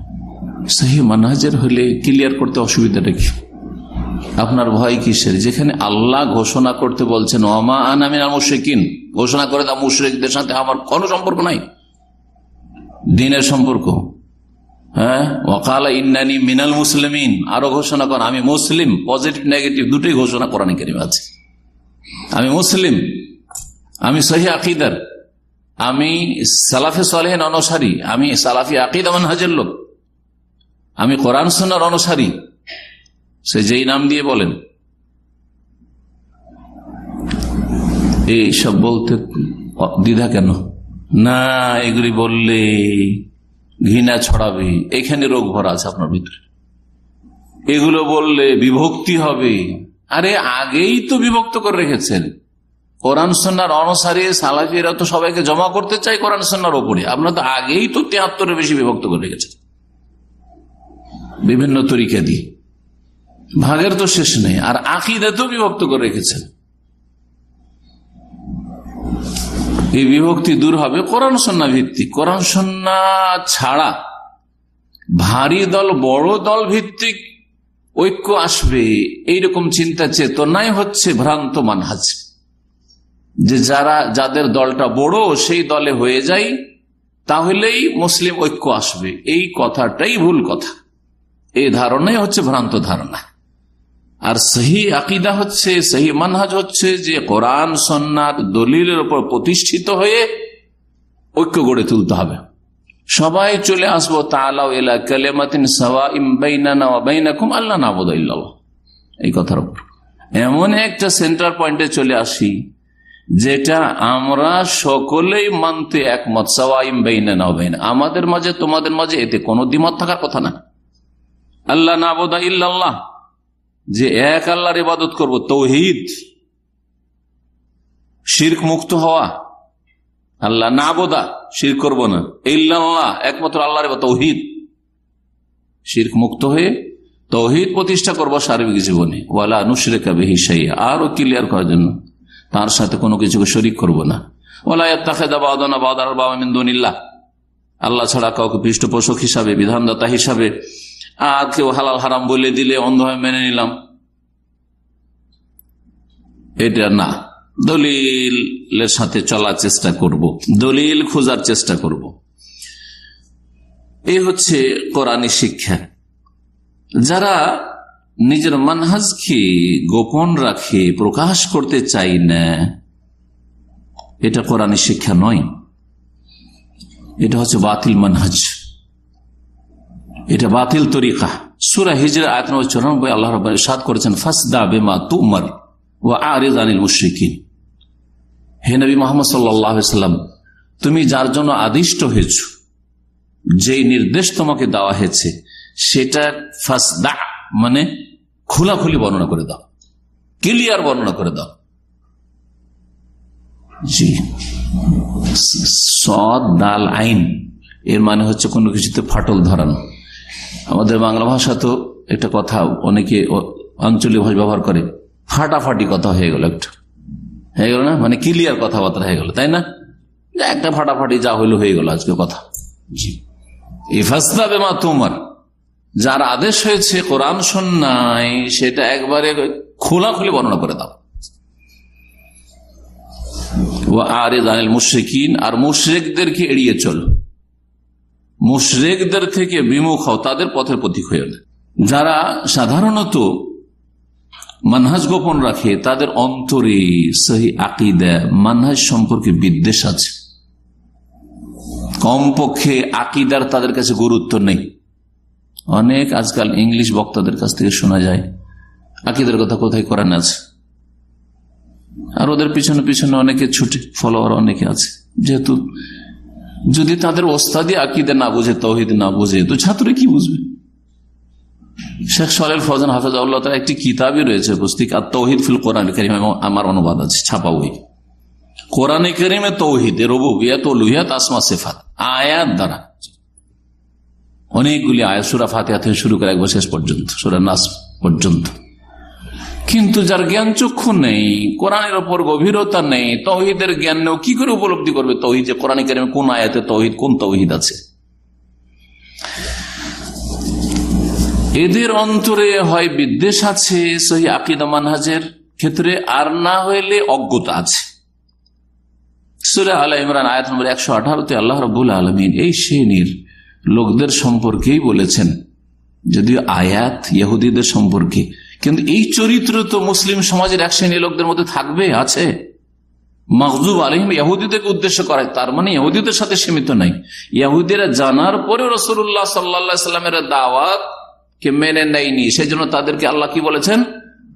সেই মানহাজের হলে ক্লিয়ার করতে অসুবিধাটা কি? আপনার ভয় কিসের? যেখানে আল্লাহ ঘোষণা করতে বলছেন অমা আনামিনা মুশ্রিকিন ঘোষণা করে তা মুশ্রিকদের সাথে আমার কোনো সম্পর্ক নাই। দিনের সম্পর্ক। হ্যাঁ? ঘোষণা কর, আমি মুসলিম, পজিটিভ, নেগেটিভ দুটোই ঘোষণা করানি আমি মুসলিম, আমি সহি আকিদার, আমি সালাফে সালেহেন, অনুসারী, আমি সালাফি আকিদ হাজের লোক। আমি কোরআন সোনার অনুসারী। সে যেই নাম দিয়ে বলেন। এই সব বলতে দ্বিধা কেন? না, এগুলি বললে ঘৃণা ছড়াবে। এখানে রোগ ভরা আছে আপনার ভিতরে। এগুলো বললে বিভক্তি হবে। আরে, আগেই তো বিভক্ত করে রেখেছেন। কোরআন সন্ন্যার অনুসারী, সালাফিরা তো সবাইকে জমা করতে চাই কোরআন সন্ন্যার ওপরে আপনার তো আগেই তো তেহাত্তরের বেশি বিভক্ত করে রেখেছেন। বিভিন্ন তরিকা দিয়ে। ভাগের তো শেষ নেই, আর আকিদাতেও বিভক্ত করে রেখেছেন। এই বিভক্তি দূর হবে কোরআন সন্না ভিত্তিক। কোরআন সন্না ছাড়া ভারী দল, বড় দল ভিত্তিক ঐক্য আসবে, এইরকম চিন্তা চেতনাই হচ্ছে ভ্রান্ত মানহাজ। যে যারা, যাদের দলটা বড়, সেই দলে হয়ে যায় তাহলেই মুসলিম ঐক্য আসবে। এই কথাটাই ভুল কথা। এই ধারণাই হচ্ছে ভ্রান্ত ধারণা। আর সহি আকিদা হচ্ছে, সহি মানহাজ হচ্ছে যে কোরআন সন্ন্যার দলিলের উপর প্রতিষ্ঠিত হয়ে ঐক্য গড়ে তুলতে হবে। সবাই চলে আসব তালাও এলা কালেমাতিন সাওয়া ইমবাইনানা ওয়াবাইনাকুম আল্লাহ নাবুদ এই কথার উপর। এমন একটা সেন্টার পয়েন্টে চলে আসি, যেটা আমরা সকলেই মানতে একমত সাওয়া ইমবাইনানা ওয়াবাইনা আমাদের মাঝে, তোমাদের মাঝে এতে কোনো দ্বিমত থাকার কথা না। আল্লাহ নাবুদা ইল্লাল্লাহ। যে এক আল্লাহর ইবাদত করব, তৌহিদ। শির্ক মুক্ত হওয়া। আল্লাহ না বোধা শির করব না। ইল্লাল্লাহ, একমাত্র আল্লাহর তৌহিদ। শির্ক মুক্ত হয়ে তৌহিদ প্রতিষ্ঠা করব সার্বিক জীবনে। ওয়ালা নুসরেকা বেহি সাই আরও ক্লিয়ার করার জন্য তার সাথে কোনো কিছুকে শরিক করব না। ওলা আল্লাহ ছাড়া কাউকে পৃষ্ঠপোষক হিসাবে, বিধানদাতা হিসাবে কেউ হালাল হারাম বলে দিলে অন্ধভাবে মেনে নিলাম। এটা না। দলিলের সাথে চলার চেষ্টা করব। দলিল খোঁজার চেষ্টা করব। এই হচ্ছে কোরআনী শিক্ষা। যারা নিজের মানহাজকে গোপন রাখে, প্রকাশ করতে চাই না, এটা কোরআনী শিক্ষা নয়। এটা হচ্ছে বাতিল মানহাজ। এটা বাতিল তরিকা। সুরা হিজরা আয়তন চৌরানব্বই, আল্লাহ রব সাদ করেছেন, ফাসদা বেমা তুমার ও আরিজ আনিল মুশ্রিকিন। হে নবী মোহাম্মদ সাল্লাম, তুমি যার জন্য আদিষ্ট হয়েছ, যেই নির্দেশ তোমাকে দেওয়া হয়েছে, সেটা ফাসদা মানে খোলাখুলি বর্ণনা করে দাও, ক্লিয়ার বর্ণনা করে দাও। জি। সদ, দাল, আইন, এর মানে হচ্ছে কোনো কিছুতে ফাটল ধরানো। আমাদের বাংলা ভাষা তো একটা কথা অনেকে আঞ্চলিক ভাষা ব্যবহার করে ফাটাফাটি কথা হয়ে গেল একটা। হয়ে গেল না? মানে ক্লিয়ার কথাবার্তা হয়ে গেল তাই না? একটা ফাটাফাটি যা হইল হয়ে গেল আজকে কথা। জি। ইফাস্তা বেমা তোমার যার আদেশ হয়েছে কোরআন সন্ন্যায় সেটা একবারে খোলা খোলাখুলি বর্ণনা করে দাও। আর মুশ্রিকিন আর মুশ্রেকদেরকে এড়িয়ে চল। মুশরেকদের থেকে বিমুখ হও, তাদের পথের প্রতীক হয়ে না যারা সাধারণত মানহাজ গোপন রাখে, তাদের অন্তরে সহি আকিদা, মানহাজ সম্পর্কে বিদ্বেষ আছে। কমপক্ষে আকিদার তাদের কাছে গুরুত্ব নেই। অনেক আজকাল ইংলিশ বক্তাদের কাছ থেকে শোনা যায়, আকিদের কথা কোথায় করেন আছে? আর ওদের পিছনে পিছনে অনেকে ছুটে, ফলোয়ার অনেকে আছে। যেহেতু যদি তাদের ওস্তাদি আকিদে না বুঝে, তহিদ না বুঝে, তো ছাত্র কি বুঝবে? শেখ সালেল ফজান হাফেজ তার একটি কিতাবই রয়েছে পুস্তিক, আর তৌহিদ ফিল কোরআন করিম আমার অনুবাদ আছে ছাপা বই কোরআনে করিমে তৌহিদ রবুবিয়াত লুহিয়াত আসমা সেফাত, আয়াত দ্বারা। অনেকগুলি আয়াত, সুরা থেকে শুরু করে একবার শেষ পর্যন্ত, সুরা নাস পর্যন্ত। কিন্তু যার জ্ঞান চক্ষু নেই, কোরআনের ওপর গভীরতা নেই, তহিদের জ্ঞান নেও কি করে উপলব্ধি করবে তহিদ যে কোরআন কোন আয়াতে তহিদ, কোন তহিদ আছে? এদের অন্তরে হয় বিদ্বেষ আছে, সহি আকিদা মানহাজের ক্ষেত্রে, আর না হইলে অজ্ঞতা আছে। সুরা আল্লাহ ইমরান আয়াত নম্বর একশো আঠারোতে আল্লাহ রবুল আলমিন এই শ্রেণির লোকদের সম্পর্কেই বলেছেন, যদিও আয়াত ইহুদিদের সম্পর্কে কিন্তু এই চরিত্র তো মুসলিম সমাজের এক শ্রেণি লোকদের মধ্যে থাকবে, আছে? মকজুব আলহিম ইহুদিদেরকে উদ্দেশ্য করে তার মানে ইহুদিদের সাথে সীমিত নাই। ইহুদিরা জানার পরে রসুল্লাহ সাল্লা সাল্লামের দাওয়াত কে মেনে নেয়নি। সেই জন্য তাদেরকে আল্লাহ কি বলেছেন?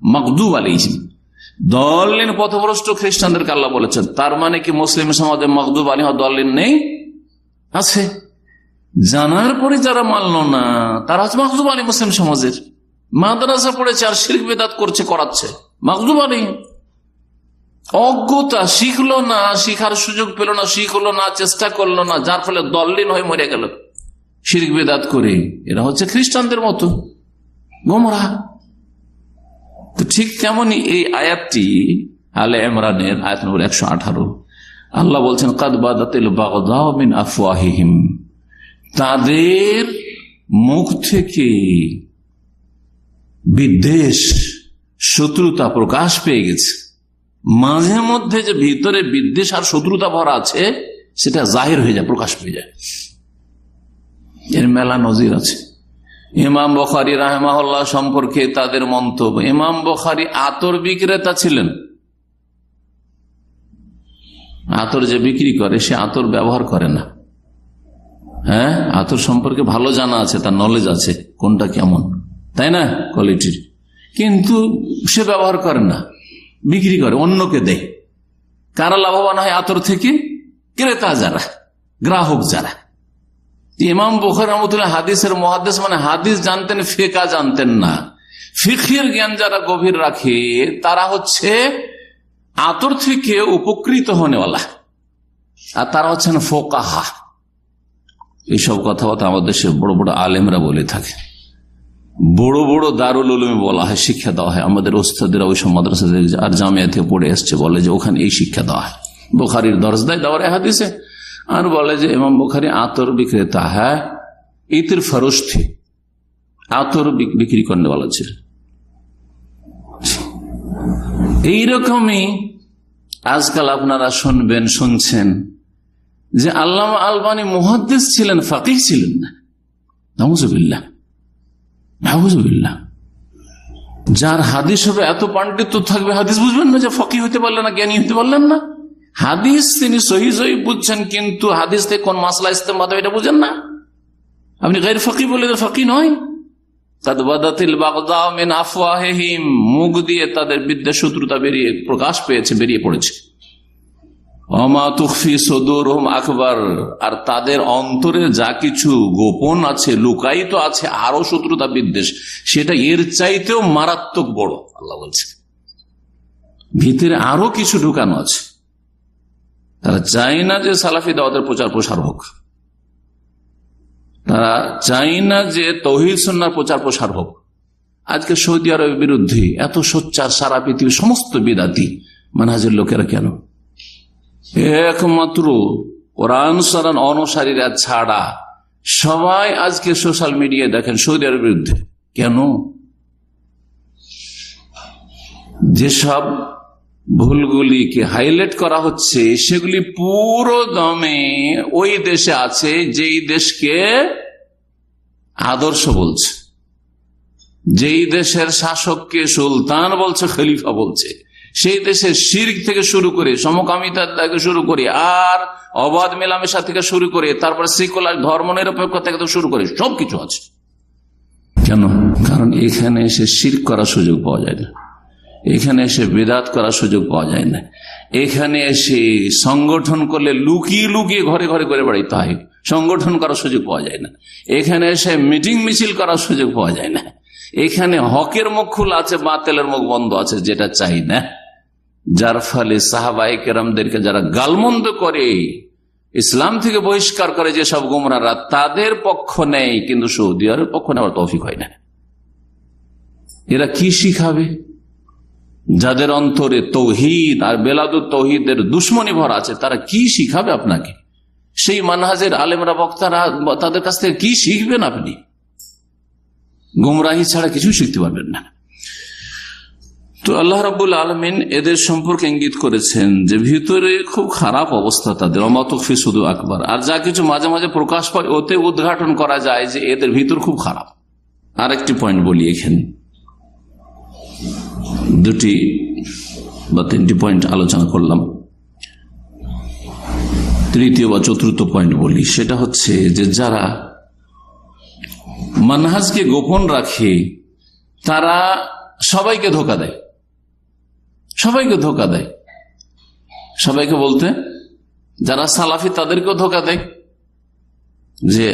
মকদুব আলিহিম দলিন পথভ্রষ্ট খ্রিস্টানদেরকে আল্লাহ বলেছেন। তার মানে কি মুসলিম সমাজে মকদুব আলী দলিন নেই? আছে। জানার পরে যারা মানল না, তারা হচ্ছে মকদুব আলী মুসলিম সমাজের। মাদ্রাসা পড়েছে আর শিল্প বেদাত করছে, করাচ্ছে। মকদুব আলী অজ্ঞতা, শিখলো না, শিখার সুযোগ পেল না, শিখলো না, চেষ্টা করল না, যার ফলে দল্লিন হয়ে মরে গেল। শিরিক বেদাত করে, এরা হচ্ছে খ্রিস্টানদের মতো। গোমরা। তো ঠিক তেমনই এই আয়াতটি আলে ইমরানের, আয়াত নম্বর একশো আঠারো। আল্লাহ বলছেন কাদবাদাতিল আফওয়াহিহিম। তাদের মুখ থেকে বিদ্বেষ, শত্রুতা প্রকাশ পেয়ে গেছে। মাঝে মধ্যে যে ভিতরে বিদ্বেষ আর শত্রুতা ভরা আছে, সেটা জাহির হয়ে যায়, প্রকাশ পেয়ে যায়। এর মেলা নজির আছে। ইমাম বখারি রাহমাহুল্লাহ সম্পর্কে তাদের মন্তব্য, ইমাম বখারি আতর বিক্রেতা ছিলেন। আতর যে বিক্রি করে, সে আতর ব্যবহার করে না। হ্যাঁ? আতর সম্পর্কে ভালো জানা আছে, তার নলেজ আছে, কোনটা কেমন। তাই না কোয়ালিটির কিন্তু সে ব্যবহার করে না, বিক্রি করে, অন্যকে দেয়। কারা লাভবান হয় আতর থেকে? ক্রেতা যারা, গ্রাহক যারা। ইমাম বুখার রহমতুল্লাহ হাদিসের মহাদেশ মানে হাদিস জানতেন, ফেকা জানতেন না। ফিখের জ্ঞান যারা গভীর রাখে, তারা হচ্ছে আতর থেকে উপকৃত হনেওয়ালা। আর তারা হচ্ছেন ফোকাহা। এইসব কথাবার্তা আমাদের দেশে বড় বড় আলেমরা বলে থাকে। বড় বড় দারুল উলুমে বলা হয়, শিক্ষা দেওয়া হয়। আমাদের ওস্তাদেরা ওই সব মাদ্রাসা আর জামিয়া থেকে পড়ে এসছে, বলে যে ওখানে এই শিক্ষা দেওয়া হয়। বোখারির দরজ দেয় দেওয়ার হাদিসে। আর বলে যে এমাম বোখারি, আতর বিক্রেতা হ্যাঁ ইতির ফরস থে আতর বিক্রি করতে বলা ছিল। এইরকমই আজকাল আপনারা শুনবেন, শুনছেন যে আল্লাহ আলবানী মুহাদ্দিস ছিলেন ফাঁকি ছিলেন না। নামুজবিল্লা যার হাদিস হবে এত পাণ্ডিত্য থাকবে, হাদিস বুঝবেন না যে ফকি হতে পারলেন না, জ্ঞানী হতে পারলেন না? হাদিস তিনি সহি সহি বুঝছেন, কিন্তু হাদিস থেকে কোন মাসলা ইস্তেমাদ এটা বুঝেন না? আপনি গাইর ফকি বলে ফকি নয়। মুখ দিয়ে তাদের বিদ্যা শত্রুতা বেরিয়ে, প্রকাশ পেয়েছে, বেরিয়ে পড়েছে। অমা আকবর। আর তাদের অন্তরে যা কিছু গোপন আছে, লুকায়িত আছে আরও শত্রুতা বিদ্বেষ, সেটা এর চাইতেও মারাত্মক বড়, আল্লাহ বলছে। ভিতরে আরও কিছু ঢুকানো আছে। তারা না যে সালাফি দাওয়াতের প্রচার প্রসার হোক। তারা না যে তহিদ সন্ন্যার প্রচার প্রসার হোক। আজকে সৌদি আরবের বিরুদ্ধে এত সোচ্চার, সারা পৃথিবীর সমস্ত বিদাতি, মানহাজের লোকেরা কেন? একমাত্র কোরআন সারান অনুসারীরা ছাড়া সবাই আজকে সোশ্যাল মিডিয়ায় দেখেন সৌদি আরবের বিরুদ্ধে। কেন? যেসব ভুলগুলিকে হাইলাইট করা হচ্ছে, সেগুলি পুরো দমে ওই দেশে আছে, যেই দেশকে আদর্শ বলছে। যেই দেশের শাসককে সুলতান বলছে, খলিফা বলছে। সেই দেশে শির্ক থেকে শুরু করে সমকামিতা থেকে শুরু করে আর অবাধ মেলামেশা থেকে শুরু করে তারপর সেকুলার ধর্ম নিরপেক্ষ থেকে শুরু করে সবকিছু আছে। কেন? কারণ এখানে এসে শির করার সুযোগ পাওয়া যায় না। এখানে এসে বেদাত করার সুযোগ পাওয়া যায় না। এখানে এসে সংগঠন করলে লুকিয়ে লুকিয়ে ঘরে ঘরে করে বেড়াইতে হয়। সংগঠন করার সুযোগ পাওয়া যায় না। এখানে এসে মিটিং মিছিল করার সুযোগ পাওয়া যায় না। এখানে হকের মুখ খোলা আছে, বাতেলের মুখ বন্ধ আছে, যেটা চাই না। যার ফলে সাহাবাই কেরামদেরকে যারা গালমন্দ করে, ইসলাম থেকে বহিষ্কার করে যেসব গুমরারা তাদের পক্ষ নেই, কিন্তু সৌদি আরবের পক্ষ নেওয়ার তৌফিক হয় না। এরা কি শিখাবে? যাদের অন্তরে তৌহিদ আর বেলাদু তৌহিদের দুশ্মনী ভরা আছে, তারা কি শিখাবে আপনাকে? সেই মানহাজের আলেমরা, বক্তারা, তাদের কাছ থেকে কি শিখবেন আপনি? গুমরাহি ছাড়া কিছু শিখতে পারবেন না। তো আল্লাহ রাবুল আলমিন এদের সম্পর্কে ইঙ্গিত করেছেন যে ভিতরে খুব খারাপ অবস্থা তাদের। অমাতফি শুধু আকবর। আর যা কিছু মাঝে মাঝে প্রকাশ পায়, ওতে উদ্ঘাটন করা যায় যে এদের ভিতর খুব খারাপ। আরেকটি পয়েন্ট বলি এখানে। দুটি বা তিনটি পয়েন্ট আলোচনা করলাম। তৃতীয় বা চতুর্থ পয়েন্ট বলি। সেটা হচ্ছে যে যারা মানহাজকে গোপন রাখে, তারা সবাইকে ধোকা দেয়। সবাইকে ধোকা দেয়। সবাইকে বলতে, যারা সালাফি তাদেরকেও ধোকা দেয় যে,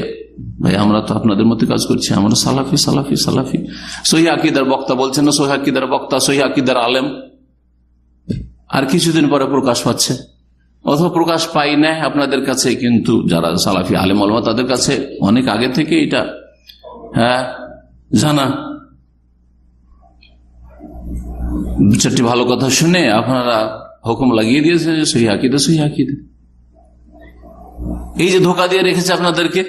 ভাই, আমরা তো আপনাদের মধ্যে কাজ করছি, আমরা সালাফি সালাফি সালাফি। সহি আকিদার বক্তা বলছেন না, সহি আকিদার বক্তা, সহি আকিদার আলেম। আর কিছুদিন পরে প্রকাশ পাচ্ছে। অথবা প্রকাশ পাই না আপনাদের কাছে, কিন্তু যারা সালাফি আলেম আলমা তাদের কাছে অনেক আগে থেকে এটা হ্যাঁ জানা দু চারটি ভালো কথা শুনে আপনারা হুকুম লাগিয়ে দিয়েছে সহি হাকিদে সহি হাকিদে এই যে ধোকা দিয়ে রেখেছে আপনাদেরকে,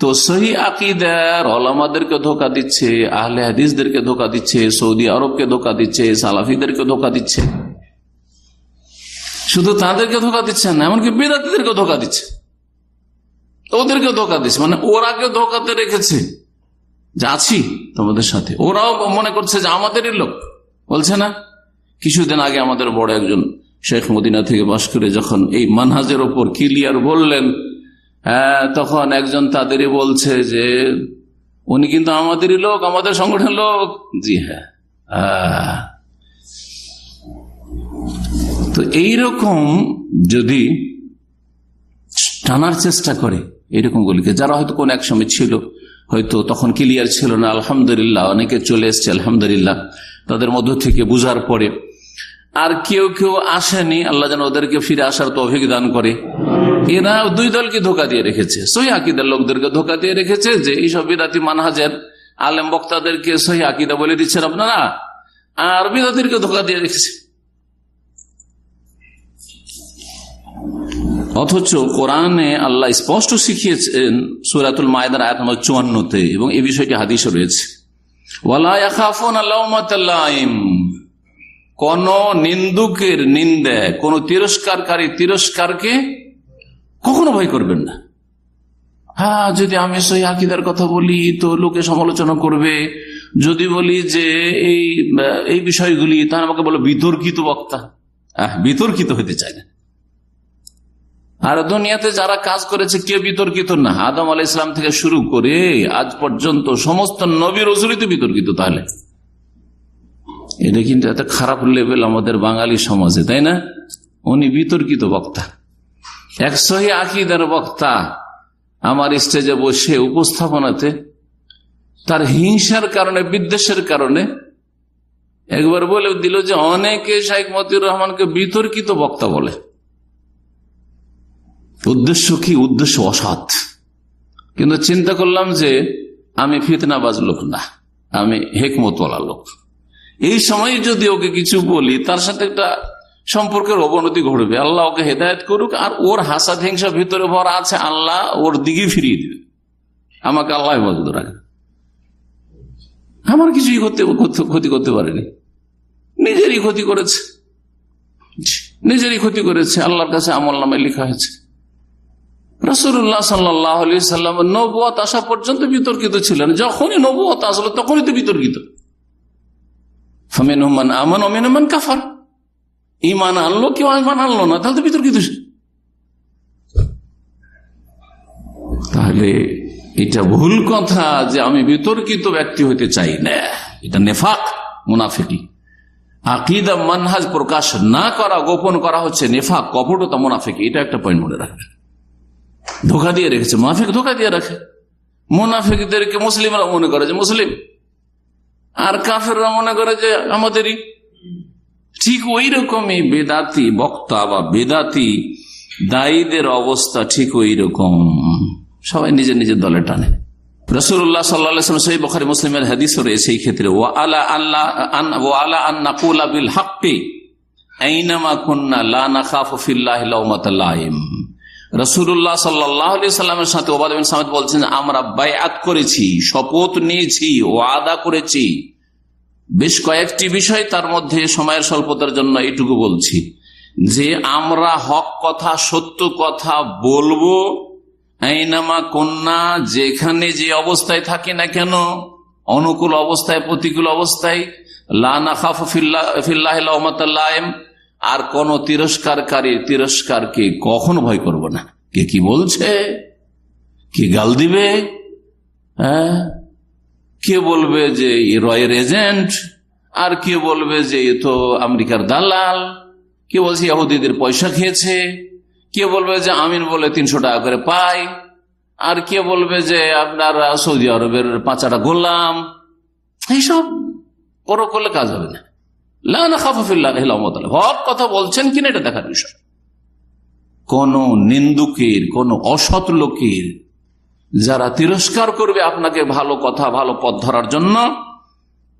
তো সহি আকিদার ওলামাদেরকে ধোকা দিচ্ছে, আহলে হাদিসদেরকে ধোকা দিচ্ছে, সৌদি আরবকে ধোকা দিচ্ছে, সালাফিদেরকে ধোকা দিচ্ছে। শুধু তাদেরকে ধোকা দিচ্ছে না, এমনকি বেদাতিদেরকে ধোকা দিচ্ছে। ওদেরকে ধোকা দিচ্ছে মানে ওরা ওরাকে ধোকাতে রেখেছে। যে আছি তোমাদের সাথে, ওরাও মনে করছে যে আমাদেরই লোক। বলছে না? কিছুদিন আগে আমাদের বড় একজন শেখ মদিনা থেকে বাস করে যখন এই মানহাজের ওপর ক্লিয়ার বললেন হ্যাঁ তখন একজন তাদেরই বলছে যে, উনি কিন্তু আমাদেরই লোক, আমাদের সংগঠনের লোক। জি হ্যাঁ। তো এইরকম যদি টানার চেষ্টা করে এরকম গুলিকে, যারা হয়তো কোন এক সময় ছিল, হয়তো তখন ক্লিয়ার ছিল না, আলহামদুলিল্লাহ, অনেকে চলে এসছে, আলহামদুলিল্লাহ। তাদের মধ্য থেকে বুঝার পরে আর কেউ কেউ আসেনি, আল্লাহ যেন ওদেরকে ফিরে আসার তো অভিজ্ঞান করে। এরা দুই দলকে ধোকা দিয়ে রেখেছে। সহি আকিদার লোকদেরকে ধোকা দিয়ে রেখেছে যে এইসব বিদাতি মানহাজের আলেম বক্তাদেরকে সহি আকিদা বলে দিচ্ছেন আপনারা। আর বিদাতিরকে ধোকা দিয়ে রেখেছে। অথচ কোরআনে আল্লাহ স্পষ্ট শিখিয়েছেন সুরাতুল মায়দার আয়াত চুয়ান্নতে এবং এই বিষয়টি হাদিস রয়েছে। কোন নিন্দুকের নিন্দে, কোন তিরস্কারকারী তিরস্কারকে কখনো ভয় করবেন না। হ্যাঁ যদি আমি সহি আকিদার কথা বলি, তো লোকে সমালোচনা করবে। যদি বলি যে এই এই বিষয়গুলি তাহলে আমাকে বলো বিতর্কিত বক্তা। বিতর্কিত হতে চায় না। আর দুনিয়াতে যারা কাজ করেছে কে বিতর্কিত না। আদম আল ইসলাম থেকে শুরু করে আজ পর্যন্ত সমস্ত নবী রসুলিতে বিতর্কিত তাহলে। এটা কিন্তু এত খারাপ লেভেল আমাদের বাঙালি সমাজে, তাই না? উনি বিতর্কিত বক্তা। একশোই আকিদার বক্তা আমার স্টেজে বসে উপস্থাপনাতে তার হিংসার কারণে, বিদ্বেষের কারণে একবার বলে দিল যে অনেকে শাইখ মতিউর রহমানকে বিতর্কিত বক্তা বলে। উদ্দেশ্য কি? উদ্দেশ্য অসৎ। কিন্তু চিন্তা করলাম যে আমি ফিতনাবাজ লোক না। আমি হেকমতওয়ালা লোক। এই সময় যদি ওকে কিছু বলি, তার সাথে একটা সম্পর্কের অবনতি ঘটবে। আল্লাহ ওকে হেদায়ত করুক, আর ওর হাসাদ হিংসা ভিতরে ভরা আছে, আল্লাহ ওর দিকে ফিরিয়ে দিবে। আমাকে আল্লাহ হেফাজত রাখে আমার কিছুই করতে ক্ষতি করতে পারেনি। নিজেরই ক্ষতি করেছে। নিজেরই ক্ষতি করেছে। আল্লাহর কাছে আমল নামে লেখা হয়েছে। রসুল্লাহ সাল্লাম নবুয়াত আসা পর্যন্ত বিতর্কিত ছিলেন। যখনই নবুয়াত আসলো, তখনই তো বিতর্কিত। ফমেন আমান অমেন কাফার। ইমান আনলো কেউ ইমান আনলো না? তাহলে তো বিতর্কিত তাহলে এটা ভুল কথা যে আমি বিতর্কিত ব্যক্তি হইতে চাই না। এটা নেফাক, মুনাফিকি। আকিদা, মানহাজ প্রকাশ না করা, গোপন করা হচ্ছে নেফাক, কপটতা, মুনাফিকি। এটা একটা পয়েন্ট মনে রাখবেন। ধোকা দিয়ে রেখেছে, মুনাফিক ধোকা দিয়ে রাখে। মুনাফিকদেরকে মুসলিমরা মনে করে যে মুসলিম। আর কাফেররা মনে করে যে আমাদেরই। ঠিক ওই রকমই বেদাতি বক্তা বা বেদাতি দায়ীদের অবস্থা ঠিক ওই রকম সবাই নিজের নিজের দলে টানে। রসুল্লাহ সাল্লাম মুসলিমের ক্ষেত্রে আলা আল্লাহ ও আলা লা লাউমাতাল্লাহিম রসুল্লাহ সাল্লাহ সাল্লামের সাথে ওবাদ সামেদ বলছেন, আমরা বায়াত করেছি, শপথ নিয়েছি ও আদা করেছি। বেশ কয়েকটি বিষয় তার মধ্যে সময়ের স্বল্পতার জন্য এইটুকু বলছি। যে আমরা হক কথা, সত্য কথা বলব, আইনামা কন্যা, যেখানে যে অবস্থায় থাকি না কেন, অনুকূল অবস্থায়, প্রতিকূল অবস্থায় লানা খাফ ফিল্লাহ আর কোন তিরস্কারী তিরস্কারকে কখন ভয় করব না। কে কি বলছে? কে গাল দিবে? হ্যাঁ? কে বলবে যে রয়ের এজেন্ট? আর কে বলবে যে এ তো আমেরিকার দালাল? কে বলছে ইহুদিদের পয়সা খেয়েছে? কে বলবে যে আমিন বলে তিনশো টাকা করে পাই? আর কে বলবে যে আপনার সৌদি আরবের পাঁচাটা গোলাম? এইসব বড় করলে কাজ হবে না। হক কথা বলছেন কিনা এটা দেখার বিষয়। কোন নিন্দুকের, কোন অসৎ লোকের যারা তিরস্কার করবে আপনাকে ভালো কথা, ভালো পথ ধরার জন্য,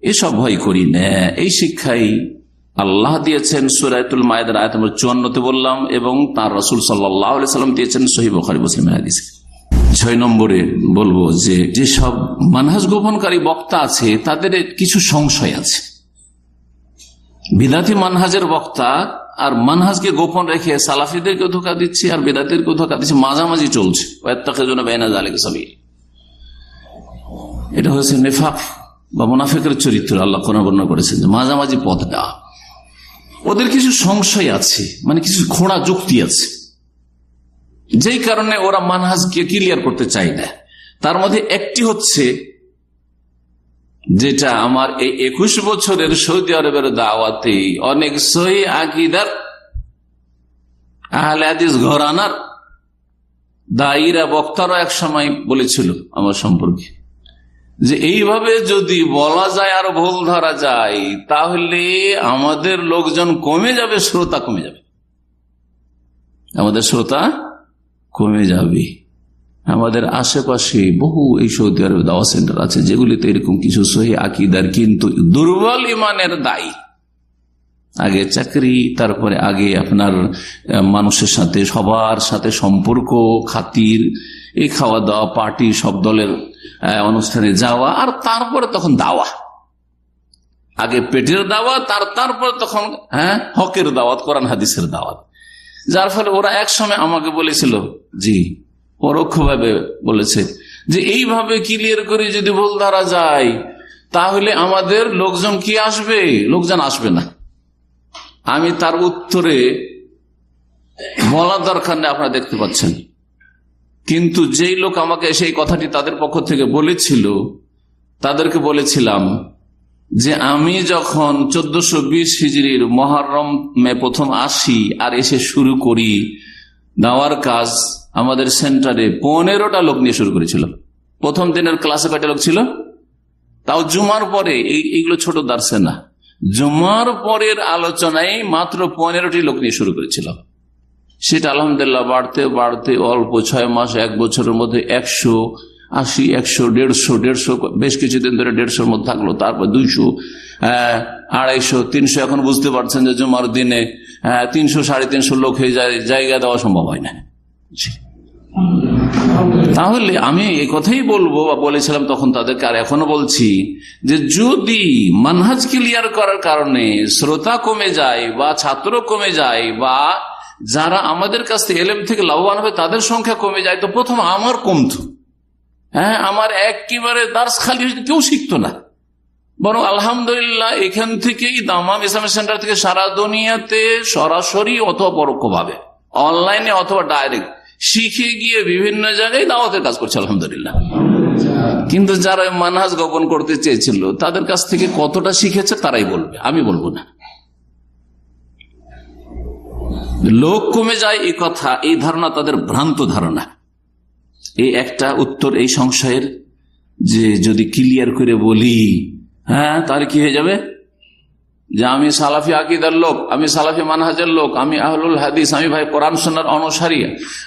এসব ভয় করি না। এই শিক্ষাই আল্লাহ দিয়েছেন সুরায়তুল মায়েদের আয়াত নম্বর চুয়ান্নতে বললাম এবং তার রসুল সাল্লাম দিয়েছেন সহিব খারি মুসলিম ছয় নম্বরে বলব যে যেসব মানহাজ গোপনকারী বক্তা আছে, তাদের কিছু সংশয় আছে। বিদাতি মানহাজের বক্তা আর মানহাজকে গোপন রেখে সালাফিদেরকে ধোকা দিচ্ছে আর বেদাতিরকে ধোকা দিচ্ছে, মাঝামাঝি চলছে। এটা হয়েছে নেফাক বা মুনাফেকের চরিত্র, আল্লাহ কোন বর্ণনা করেছেন মাঝামাঝি পথটা ওদের কিছু সংশয় আছে মানে কিছু খোঁড়া যুক্তি আছে। যেই কারণে ওরা মানহাজকে ক্লিয়ার করতে চায় না। তার মধ্যে একটি হচ্ছে যেটা আমার এই একুশ বছরের সৌদি আরবের দাওয়াতে, অনেক সহি আকিদার, আহলে হাদিস ঘরানার দায়ীরা বক্তারও এক সময় বলেছিল আমার সম্পর্কে যে এইভাবে যদি বলা যায় আর ভুল ধরা যায়, তাহলে আমাদের লোকজন কমে যাবে, শ্রোতা কমে যাবে। আমাদের শ্রোতা কমে যাবে। আমাদের আশেপাশে বহু এই সৌদি আরব দাওয়া সেন্টার আছে, যেগুলিতে এরকম কিছু সহি আকিদার কিন্তু দুর্বল ইমানের দায়ী। আগে চাকরি, তারপরে আগে আপনার মানুষের সাথে, সবার সাথে সম্পর্ক, খাতির এই খাওয়া দাওয়া, পার্টি, সব দলের অনুষ্ঠানে যাওয়া, আর তারপরে তখন দাওয়া। আগে পেটের দাওয়াত, আর তারপরে তখন হ্যাঁ হকের দাওয়াত, কোরআন হাদিসের দাওয়াত। যার ফলে ওরা এক সময় আমাকে বলেছিল, জি পরোক্ষভাবে বলেছে যে এইভাবে ক্লিয়ার করে যদি ভুল ধরা যায়, তাহলে আমাদের লোকজন কি আসবে? লোকজন আসবে না। আমি তার উত্তরে বলার দরকার নেই, আপনারা দেখতে পাচ্ছেন। কিন্তু যেই লোক আমাকে সেই কথাটি তাদের পক্ষ থেকে বলেছিল, তাদেরকে বলেছিলাম যে আমি যখন চোদ্দশো বিশ হিজড়ির মহারম প্রথম আসি আর এসে শুরু করি দাওয়ার কাজ আমাদের সেন্টারে পনেরোটা লোক নিয়ে শুরু করেছিল। প্রথম দিনের ক্লাসে কয়টা লোক ছিল? তাও জুমার পরে এইগুলো ছোট দার্সে না। জুমার পরের আলোচনায় মাত্র পনেরোটি লোক নিয়ে শুরু করেছিল। সেটা আলহামদুলিল্লাহ বাড়তে বাড়তে অল্প ছয় মাস, এক বছরের মধ্যে একশো আশি, একশো দেড়শো দেড়শো, বেশ কিছুদিন ধরে দেড়শোর মধ্যে থাকল। তারপর দুইশো আড়াইশো, তিনশো এখন বুঝতে পারছেন যে জুমার দিনে তিনশো, সাড়ে তিনশো লোক হয়ে যায়, জায়গা দেওয়া সম্ভব হয় না। তাহলে আমি এই কথাই বলব বা বলেছিলাম তখন তাদেরকে, আর এখনও বলছি যে যদি মানহাজ ক্লিয়ার করার কারণে শ্রোতা কমে যায় বা ছাত্র কমে যায় বা যারা আমাদের কাছ থেকে এলেম থেকে লাভবান হবে, তাদের সংখ্যা কমে যায়, তো প্রথম আমার কমত। হ্যাঁ আমার একেবারে দার্স খালি কেউ শিখতো না। বরং আলহামদুলিল্লাহ এখান থেকেই দামাম ইসলামিক সেন্টার থেকে সারা দুনিয়াতে সরাসরি অথবা পরোক্ষভাবে, অনলাইনে অথবা ডাইরেক্ট শিখে গিয়ে বিভিন্ন জায়গায় দাওয়াতের কাজ করছে, আলহামদুলিল্লাহ। কিন্তু যারা মানহাজ গোপন করতে চেয়েছিল, তাদের কাছ থেকে কতটা শিখেছে তারাই বলবে, আমি বলব না। লোক কমে যায় এই কথা, এই ধারণা তাদের ভ্রান্ত ধারণা। এই একটা উত্তর এই সংশয়ের যে যদি ক্লিয়ার করে বলি হ্যাঁ তাহলে কি হয়ে যাবে? যে আমি সালাফি আকিদার লোক, আমি সালাফি মানহাজের লোক, আমি আহলুল হাদিস, আমি ভাই কোরআন সোনার অনুসারী।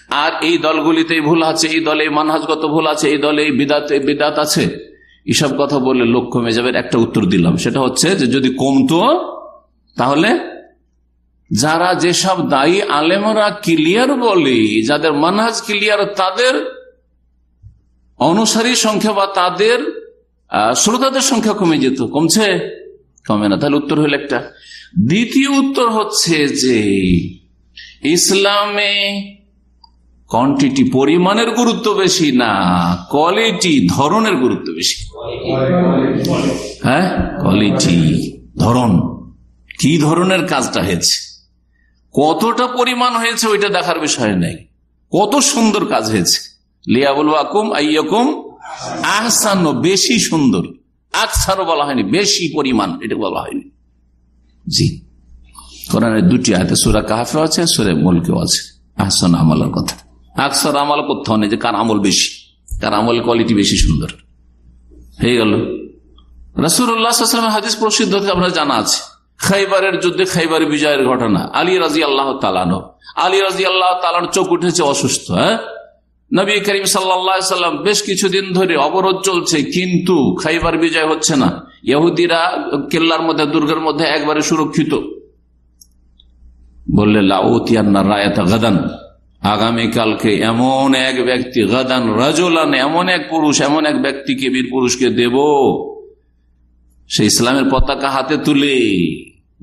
আর এই দলগুলিতে ভুল আছে, এই দলে মানহাজগত ভুল আছে, এই দলে বিদাত বিদাত আছে। এসব কথা বললে লোক কমে যাবে, একটা উত্তর দিলাম। সেটা হচ্ছে যে যদি কমতো, তাহলে যারা যেসব দায়ী আলেমরা ক্লিয়ার বলে, যাদের মানহাজ ক্লিয়ার তাদের অনুসারী সংখ্যা বা তাদের শ্রোতাদের সংখ্যা কমে যেত। কমছে? কমে না। তাহলে উত্তর হলো একটা। দ্বিতীয় উত্তর হচ্ছে যে, ইসলামে কোয়ান্টিটি পরিমাণের গুরুত্ব বেশি না কোয়ালিটি ধরনের গুরুত্ব বেশি? হ্যাঁ? কোয়ালিটি ধরন। কি ধরনের কাজটা হয়েছে? কতটা পরিমাণ হয়েছে ওইটা দেখার বিষয় নেই। কত সুন্দর কাজ হয়েছে। লিয়াবুল আকুম আইয়কুম আহসান বেশি সুন্দর। আকসারও বলা হয়নি, বেশি পরিমাণ, এটা বলা হয়নি। জি, কোরআনের দুটি আয়তে সুরা কাহাফে আছে, সুরে মলকেও আছে, আহসান আমলের কথা। আকসার আমল কোথাও নেই যে কার আমল বেশি, কার আমল কোয়ালিটি বেশি সুন্দর। হয়ে গেল। রাসুল্লাহ হাদিস প্রসিদ্ধ আপনার জানা আছে। খাইবারের যুদ্ধে খাইবার বিজয়ের ঘটনা। আলী রাজি আল্লাহ তালানো আলী রাজি আল্লাহ তালান চোখ উঠেছে অসুস্থ হ্যাঁ? নবী করিম সাল্লাম বেশ কিছুদিন ধরে অবরোধ চলছে, কিন্তু খাইবার বিজয় হচ্ছে না। ইহুদিরা কেল্লার মধ্যে, দুর্গের মধ্যে একবারে সুরক্ষিত। বললে, লাউতিয়ান্না রায়তা গাদান। আগামীকালকে এমন এক ব্যক্তি, গাদান, রাজলান, এমন এক পুরুষ, এমন এক ব্যক্তিকে, বীর পুরুষকে দেব, সে ইসলামের পতাকা হাতে তুলে।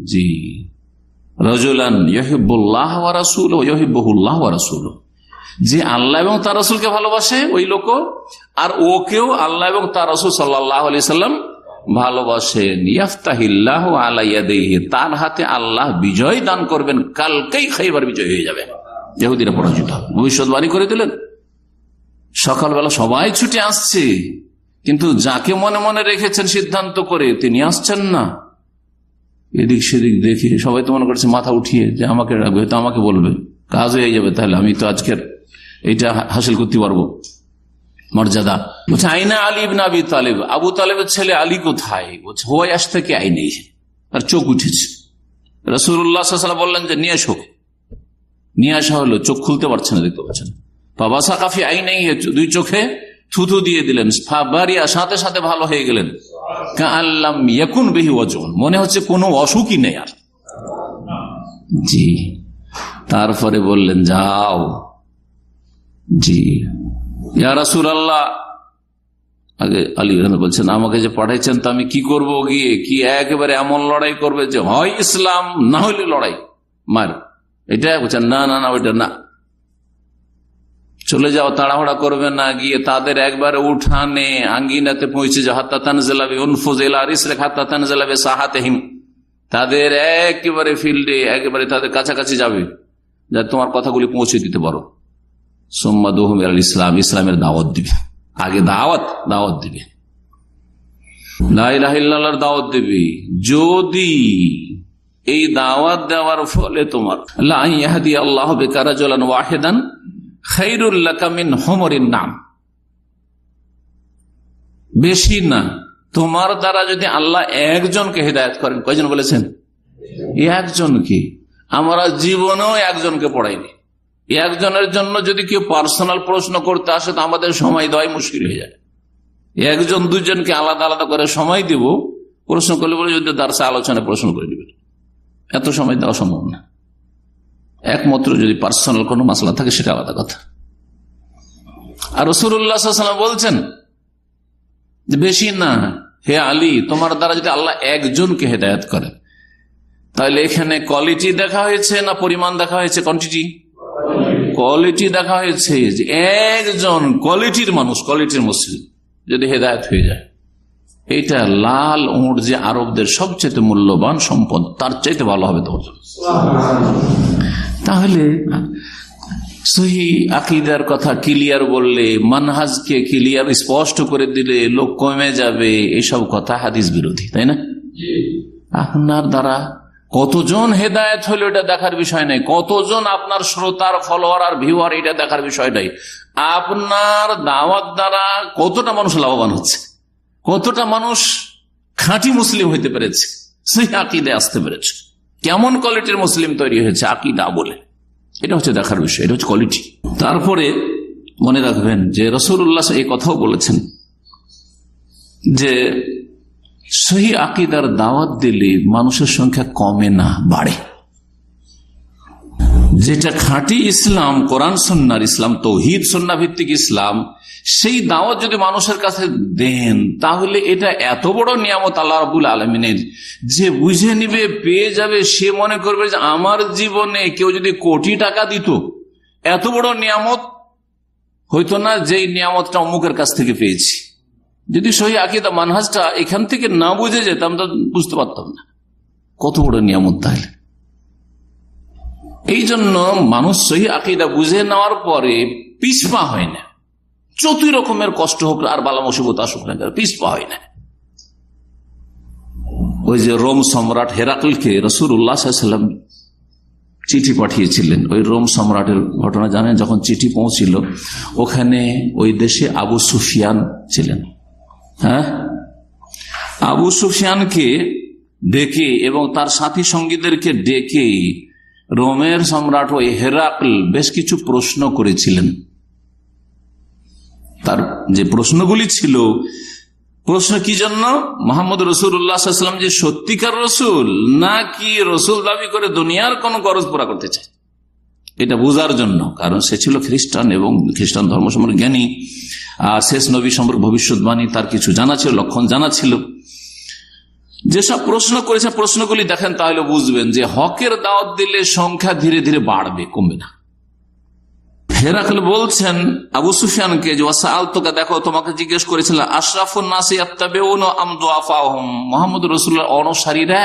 জি। রাজুলান ইহিবুল্লাহ রাসুল ইহিবুল্লাহ রাসুল যে আল্লাহ এবং তার রসুলকে ভালোবাসে, ওই লোক আর ওকেও আল্লাহ এবং তার রসুল সাল্লাহ আলি সাল্লাম ভালোবাসেন। ইয়াফতাহিল্লাহ আলাইয়াদেহি তার হাতে আল্লাহ বিজয় দান করবেন, কালকেই খাইবার বিজয় হয়ে যাবে। যেহুদিরা পরাজিত। ভবিষ্যৎবাণী করে দিলেন। সকালবেলা সবাই ছুটে আসছে, কিন্তু যাকে মনে মনে রেখেছেন সিদ্ধান্ত করে তিনি আসছেন না। এদিক সেদিক দেখে সবাই তো মনে করছে, মাথা উঠিয়ে যে আমাকে রাখবে, হয়তো আমাকে বলবে। কাজ হয়ে যাবে তাহলে, আমি তো আজকের এইটা হাসিল করতে পারব। মর্যাদা। বলছে, আইনা আলী ইবনা আবি তালেব। আবু তালেবের ছেলে আলী কোথায়? বলছে হোয়াই আস থেকে আইনে আর চোখ উঠেছে। রসুল্লাহ বললেন যে, নিয়ে এসো নিয়ে আসা হলো, চোখ খুলতে পারছে না, দেখতে পাচ্ছেন। বাবা সাকাফি আইনে দুই চোখে থুথু দিয়ে দিলেন। বাড়িয়া সাথে সাথে ভালো হয়ে গেলেন। আল্লাম ইয়াকুন বেহি ওজন মনে হচ্ছে কোনো অসুখই নেই আর। জি। তারপরে বললেন, যাও। জি। ইয়ারাসুল আল্লাহ আগে আলী বলছেন, আমাকে যে পাঠাইছেন তো আমি কি করব গিয়ে? কি একেবারে এমন লড়াই করবে যে, হয় ইসলাম, না হইলে লড়াই। মার। এটা বলছেন, না না না, ওইটা না। চলে যাও, তাড়াহুড়া করবে না, গিয়ে তাদের একবারে উঠানে আঙ্গিনাতে পৌঁছে যাও। হাত্তাতান জেলাবে উনফুজেলা রিসলেখ হাত্তাতান জেলাবে সাহাতেহিম। তাদের একেবারে ফিল্ডে একেবারে তাদের কাছাকাছি যাবে। যা তোমার কথাগুলি পৌঁছে দিতে পারো। সোম্মা দোহম ইসলাম, ইসলামের দাওয়াত দিবে। আগে দাওয়াত দাওয়াত দিবে। লাইলাহিল্লাহর দাওয়াত দিবে। যদি এই দাওয়াত দেওয়ার ফলে তোমার লাহাদি আল্লাহ বেকারা জলান ওয়াহেদান খাইরুল্লাকামিন হোমরের নাম। বেশি না, তোমার দ্বারা যদি আল্লাহ একজনকে হেদায়ত করেন, কয়জন বলেছেন? একজনকে আমরা জীবনেও একজনকে পড়াইনি। একজনের জন্য যদি কেউ পার্সোনাল প্রশ্ন করতে আসে, তো আমাদের সময় দেওয়াই মুশকিল হয়ে যায়। একজন দুজনকে আলাদা আলাদা করে সময় দিব, প্রশ্ন করলে বলে, যদি তার আলোচনায় প্রশ্ন করে দিবে। এত সময় দেওয়া সম্ভব না। একমাত্র যদি পার্সোনাল কোনো মাসলা থাকে, সেটা আলাদা কথা। আর রসুল্লাহ বলছেন বেশি না, হে আলী, তোমার দ্বারা যদি আল্লাহ একজনকে হেদায়ত করে তাহলে এখানে কোয়ালিটি দেখা হয়েছে না পরিমাণ দেখা হয়েছে? কোয়ান্টিটি কোয়ালিটি দেখা হয়েছে যে একজন কোয়ালিটির মানুষ কোয়ালিটির মুসলিম যদি হেদায়ত হয়ে যায়। এটা লাল উঁট যে আরবদের সবচেয়ে মূল্যবান সম্পদ তার চাইতে ভালো হবে তো তাহলে সহি আকিদার কথা ক্লিয়ার বললে মানহাজকে ক্লিয়ার স্পষ্ট করে দিলে লোক কমে যাবে এসব কথা হাদিস বিরোধী তাই না? আপনার দ্বারা কতজন হেদায়ত হলো এটা দেখার বিষয় নাই। কতজন আপনার শ্রোতার ফলোয়ার আর ভিউয়ার এটা দেখার বিষয় নাই। আপনার দাওয়াত দ্বারা কতটা মানুষ লাভবান হচ্ছে? কতটা মানুষ খাঁটি মুসলিম হইতে পেরেছে? সেই আকিদে আসতে পেরেছে। কেমন কোয়ালিটির মুসলিম তৈরি হয়েছে? আকিদা বলে। এটা হচ্ছে দেখার বিষয়, এটা হচ্ছে কোয়ালিটি তারপরে মনে রাখবেন যে রসুল্লাহ এই কথাও বলেছেন যে সহি আকিদার দাওয়াত দিলে মানুষের সংখ্যা কমে না, বাড়ে। যেটা খাঁটি ইসলাম, কোরআন সন্ন্যার ইসলাম, তৌহিদ সন্না ভিত্তিক ইসলাম, সেই দাওয়াত যদি মানুষের কাছে দেন, তাহলে এটা এত বড় নিয়ামত আল্লাহ রাবুল আলমিনের। যে বুঝে নিবে, পেয়ে যাবে, সে মনে করবে যে আমার জীবনে কেউ যদি কোটি টাকা দিত, এত বড় নিয়ামত হইতো না যেই নিয়ামতটা অমুকের কাছ থেকে পেয়েছি। যদি সহি আকিদা মানহাজটা এখান থেকে না বুঝে যেতাম তা বুঝতে পারতাম না। কত বড় নিয়ামত তাহলে। এই জন্য মানুষ সহি আকিদা বুঝে নেওয়ার পরে পিছপা হয় না। চতুই রকমের কষ্ট হোক, আর বালা মুসিবত আসুক না পিছপা হয় না। ওই যে রোম সম্রাট হেরাকলকে রসুর উল্লাহাম চিঠি পাঠিয়েছিলেন। ওই রোম সম্রাটের ঘটনা জানেন, যখন চিঠি পৌঁছিল, ওখানে ওই দেশে আবু সুফিয়ান ছিলেন। হ্যাঁ? আবু সুফিয়ানকে ডেকে এবং তার সাথী সঙ্গীদেরকে ডেকে রোমের সম্রাট ওই হেরাকল বেশ কিছু প্রশ্ন করেছিলেন। তার যে প্রশ্নগুলি ছিল, প্রশ্ন কি জন্য? মোহাম্মদ রসুল্লাহাম যে সত্যিকার রসুল না কি রসুল দাবি করে দুনিয়ার কোন গরজ পুরা করতে চায়? এটা বোঝার জন্য, কারণ সে ছিল খ্রিস্টান এবং খ্রিস্টান ধর্ম সম্পর্কে জ্ঞানী, আর শেষ নবী সম্পর্কে ভবিষ্যৎবাণী, তার কিছু জানা ছিল, লক্ষণ জানা ছিল। যেসব প্রশ্ন করেছে প্রশ্নগুলি দেখেন, তাহলে বুঝবেন যে হকের দাওয়াত দিলে সংখ্যা ধীরে ধীরে বাড়বে, কমবে না। হেরাকল বলছেন আবু সুফিয়ানকে দেখো, তোমাকে জিজ্ঞেস করেছিল আশরাফুন নাসি মোহাম্মদ রসুল্লাহ অনুসারীরা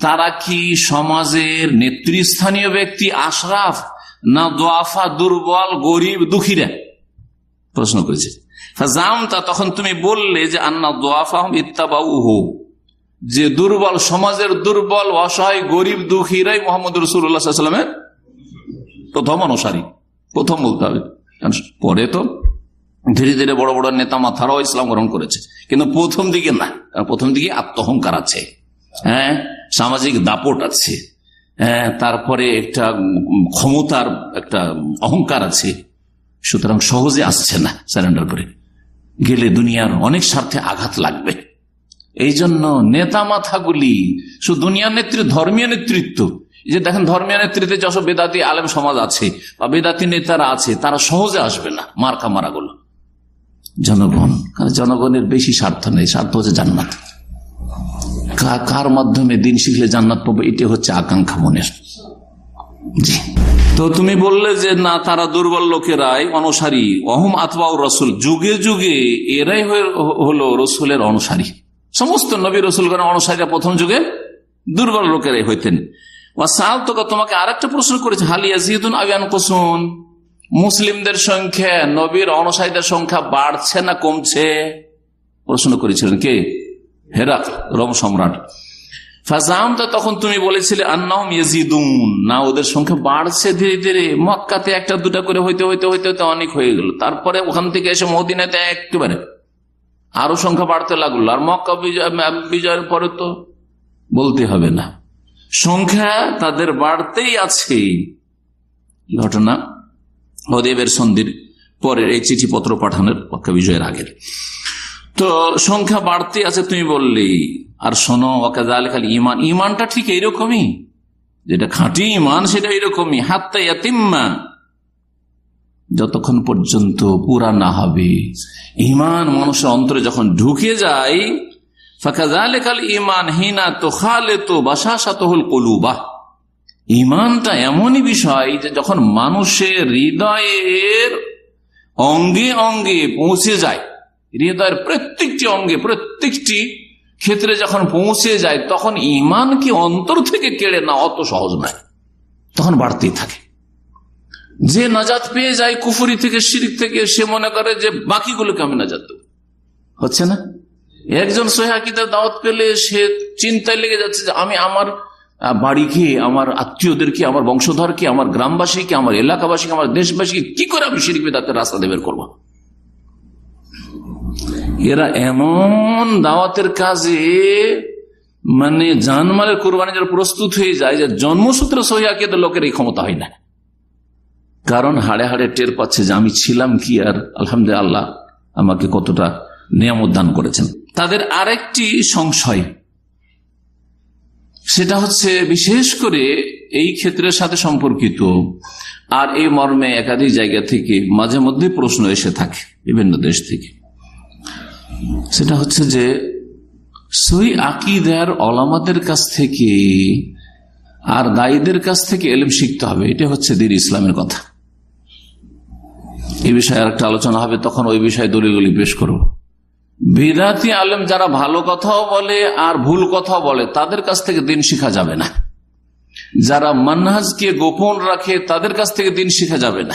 তারা কি সমাজের নেতৃস্থানীয় ব্যক্তি আশরাফ না দোয়াফা দুর্বল, গরিব, দুঃখীরা? প্রশ্ন করেছে। তখন তুমি বললে যে, আন্না দোয়াফা ইত্তাবাউ যে দুর্বল, সমাজের দুর্বল, অসহায়, গরিব, দুঃখীরাই মোহাম্মদ রসুল্লাহামের প্রথম অনুসারী, প্রথম বলতে হবে। পরে তো ধীরে ধীরে বড় বড় নেতা মাথারাও ইসলাম গ্রহণ করেছে। কিন্তু প্রথম দিকে না প্রথম দিকে আত্মহংকার আছে। হ্যাঁ সামাজিক দাপট আছে। হ্যাঁ তারপরে একটা ক্ষমতার একটা অহংকার আছে। সুতরাং সহজে আসছে না স্যারেন্ডার করে। গেলে দুনিয়ার অনেক স্বার্থে আঘাত লাগবে। এই জন্য নেতা মাথাগুলি শুধু দুনিয়ার নেতৃত্ব ধর্মীয় নেতৃত্ব। যে দেখেন, ধর্মীয় নেতৃত্বে যশো বেদাতি আলেম সমাজ আছে, বা বেদাতি নেতারা আছে, তারা সহজে আসবে না মার্কা মারাগুলো। জনগণ, কারণ জনগণের বেশি স্বার্থ নেই, স্বার্থ হচ্ছে জান্নাত। কার মাধ্যমে দিন শিখলে জান্নাত পাবো, এটি হচ্ছে আকাঙ্ক্ষা মনের। জি। তো তুমি বললে যে, না, তারা দুর্বল লোকেরাই অনুসারী। অহম আতবাউ রসুল। যুগে যুগে এরাই হলো রসুলের অনুসারী। সমস্ত নবী রসুলগণ অনুসারীরা প্রথম যুগে দুর্বল লোকেরাই হইতেন। ওয়াসাল তোকে তোমাকে আরেকটা প্রশ্ন করেছে হালিয়া জিদুন আবিয়ান কুসুন মুসলিমদের সংখ্যা, নবীর অনুসারীদের সংখ্যা বাড়ছে না কমছে? প্রশ্ন করেছিলেন কে? হেরাক রম সম্রাট। ফাজাম তখন তুমি বলেছিলে না, ওদের সংখ্যা বাড়ছে ধীরে ধীরে। মক্কাতে একটা, দুটা করে হইতে হইতে হইতে হইতে অনেক হয়ে গেল। তারপরে ওখান থেকে এসে মদিনাতে একেবারে আরও সংখ্যা বাড়তে লাগল। আর মক্কা বিজয়ের পরে তো বলতে হবে না। সংখ্যা তাদের বাড়তেই আছে। ঘটনা? হদেবের সন্ধির পরের এই চিঠিপত্র পাঠানোর মক্কা বিজয়ের আগের। তো সংখ্যা বাড়তে আছে তুমি বললি। আর শোনো ওকাজা খালি ইমান ইমানটা ঠিক এইরকমই। যেটা খাঁটি ইমান সেটা এইরকমই। হাত্তা ইয়াতিম্মা। যতক্ষণ পর্যন্ত পুরা না হবে। ইমান মানুষের অন্তরে যখন ঢুকে যায় তো ইমানটা এমনই বিষয় যে যখন মানুষের হৃদয়ের অঙ্গে অঙ্গে পৌঁছে যায় হৃদয়ের প্রত্যেকটি অঙ্গে, প্রত্যেকটি ক্ষেত্রে যখন পৌঁছে যায়, তখন ইমান কি অন্তর থেকে কেড়ে না অত সহজ নয়। তখন বাড়তেই থাকে। যে নাজাত পেয়ে যায় কুফুরি থেকে, শিরিক থেকে, সে মনে করে যে বাকিগুলোকে আমি নাজাত দেব। হচ্ছে না? একজন সোহাকিদের দাওয়াত পেলে সে চিন্তায় লেগে যাচ্ছে যে আমি আমার বাড়িকে, আমার আত্মীয়দেরকে, আমার বংশধরকে, আমার গ্রামবাসীকে, আমার এলাকাবাসীকে, আমার দেশবাসীকে কি করে আমি শিরিক বেদাতের রাস্তা দেবের করব? এরা এমন দাওয়াতের কাজে মানে জানমালের কোরবানি যারা প্রস্তুত হয়ে যায় যে জন্মসূত্রে সহিয়াকে লোকের এই ক্ষমতা হয় না। কারণ হাড়ে হাড়ে টের পাচ্ছে যে আমি ছিলাম কি আর, আলহামদুলিল্লাহ, আমাকে কতটা নিয়ামত দান করেছেন। তাদের আরেকটি সংশয়, সেটা হচ্ছে বিশেষ করে এই ক্ষেত্রের সাথে সম্পর্কিত, আর এই মর্মে একাধিক জায়গা থেকে মাঝে মধ্যে প্রশ্ন এসে থাকে বিভিন্ন দেশ থেকে। সেটা হচ্ছে যে সই আকিদার অলামাদের কাছ থেকে আর দায়ীদের কাছ থেকে এলেম শিখতে হবে। এটা হচ্ছে দিন ইসলামের কথা। এই বিষয়ে একটা আলোচনা হবে, তখন ওই বিষয়ে দলিলগুলি পেশ করব। বিরাতি আলেম যারা ভালো কথাও বলে আর ভুল কথাও বলে, তাদের কাছ থেকে দিন শিখা যাবে না। যারা মান্নাজকে গোপন রাখে, তাদের কাছ থেকে দিন শিখা যাবে না।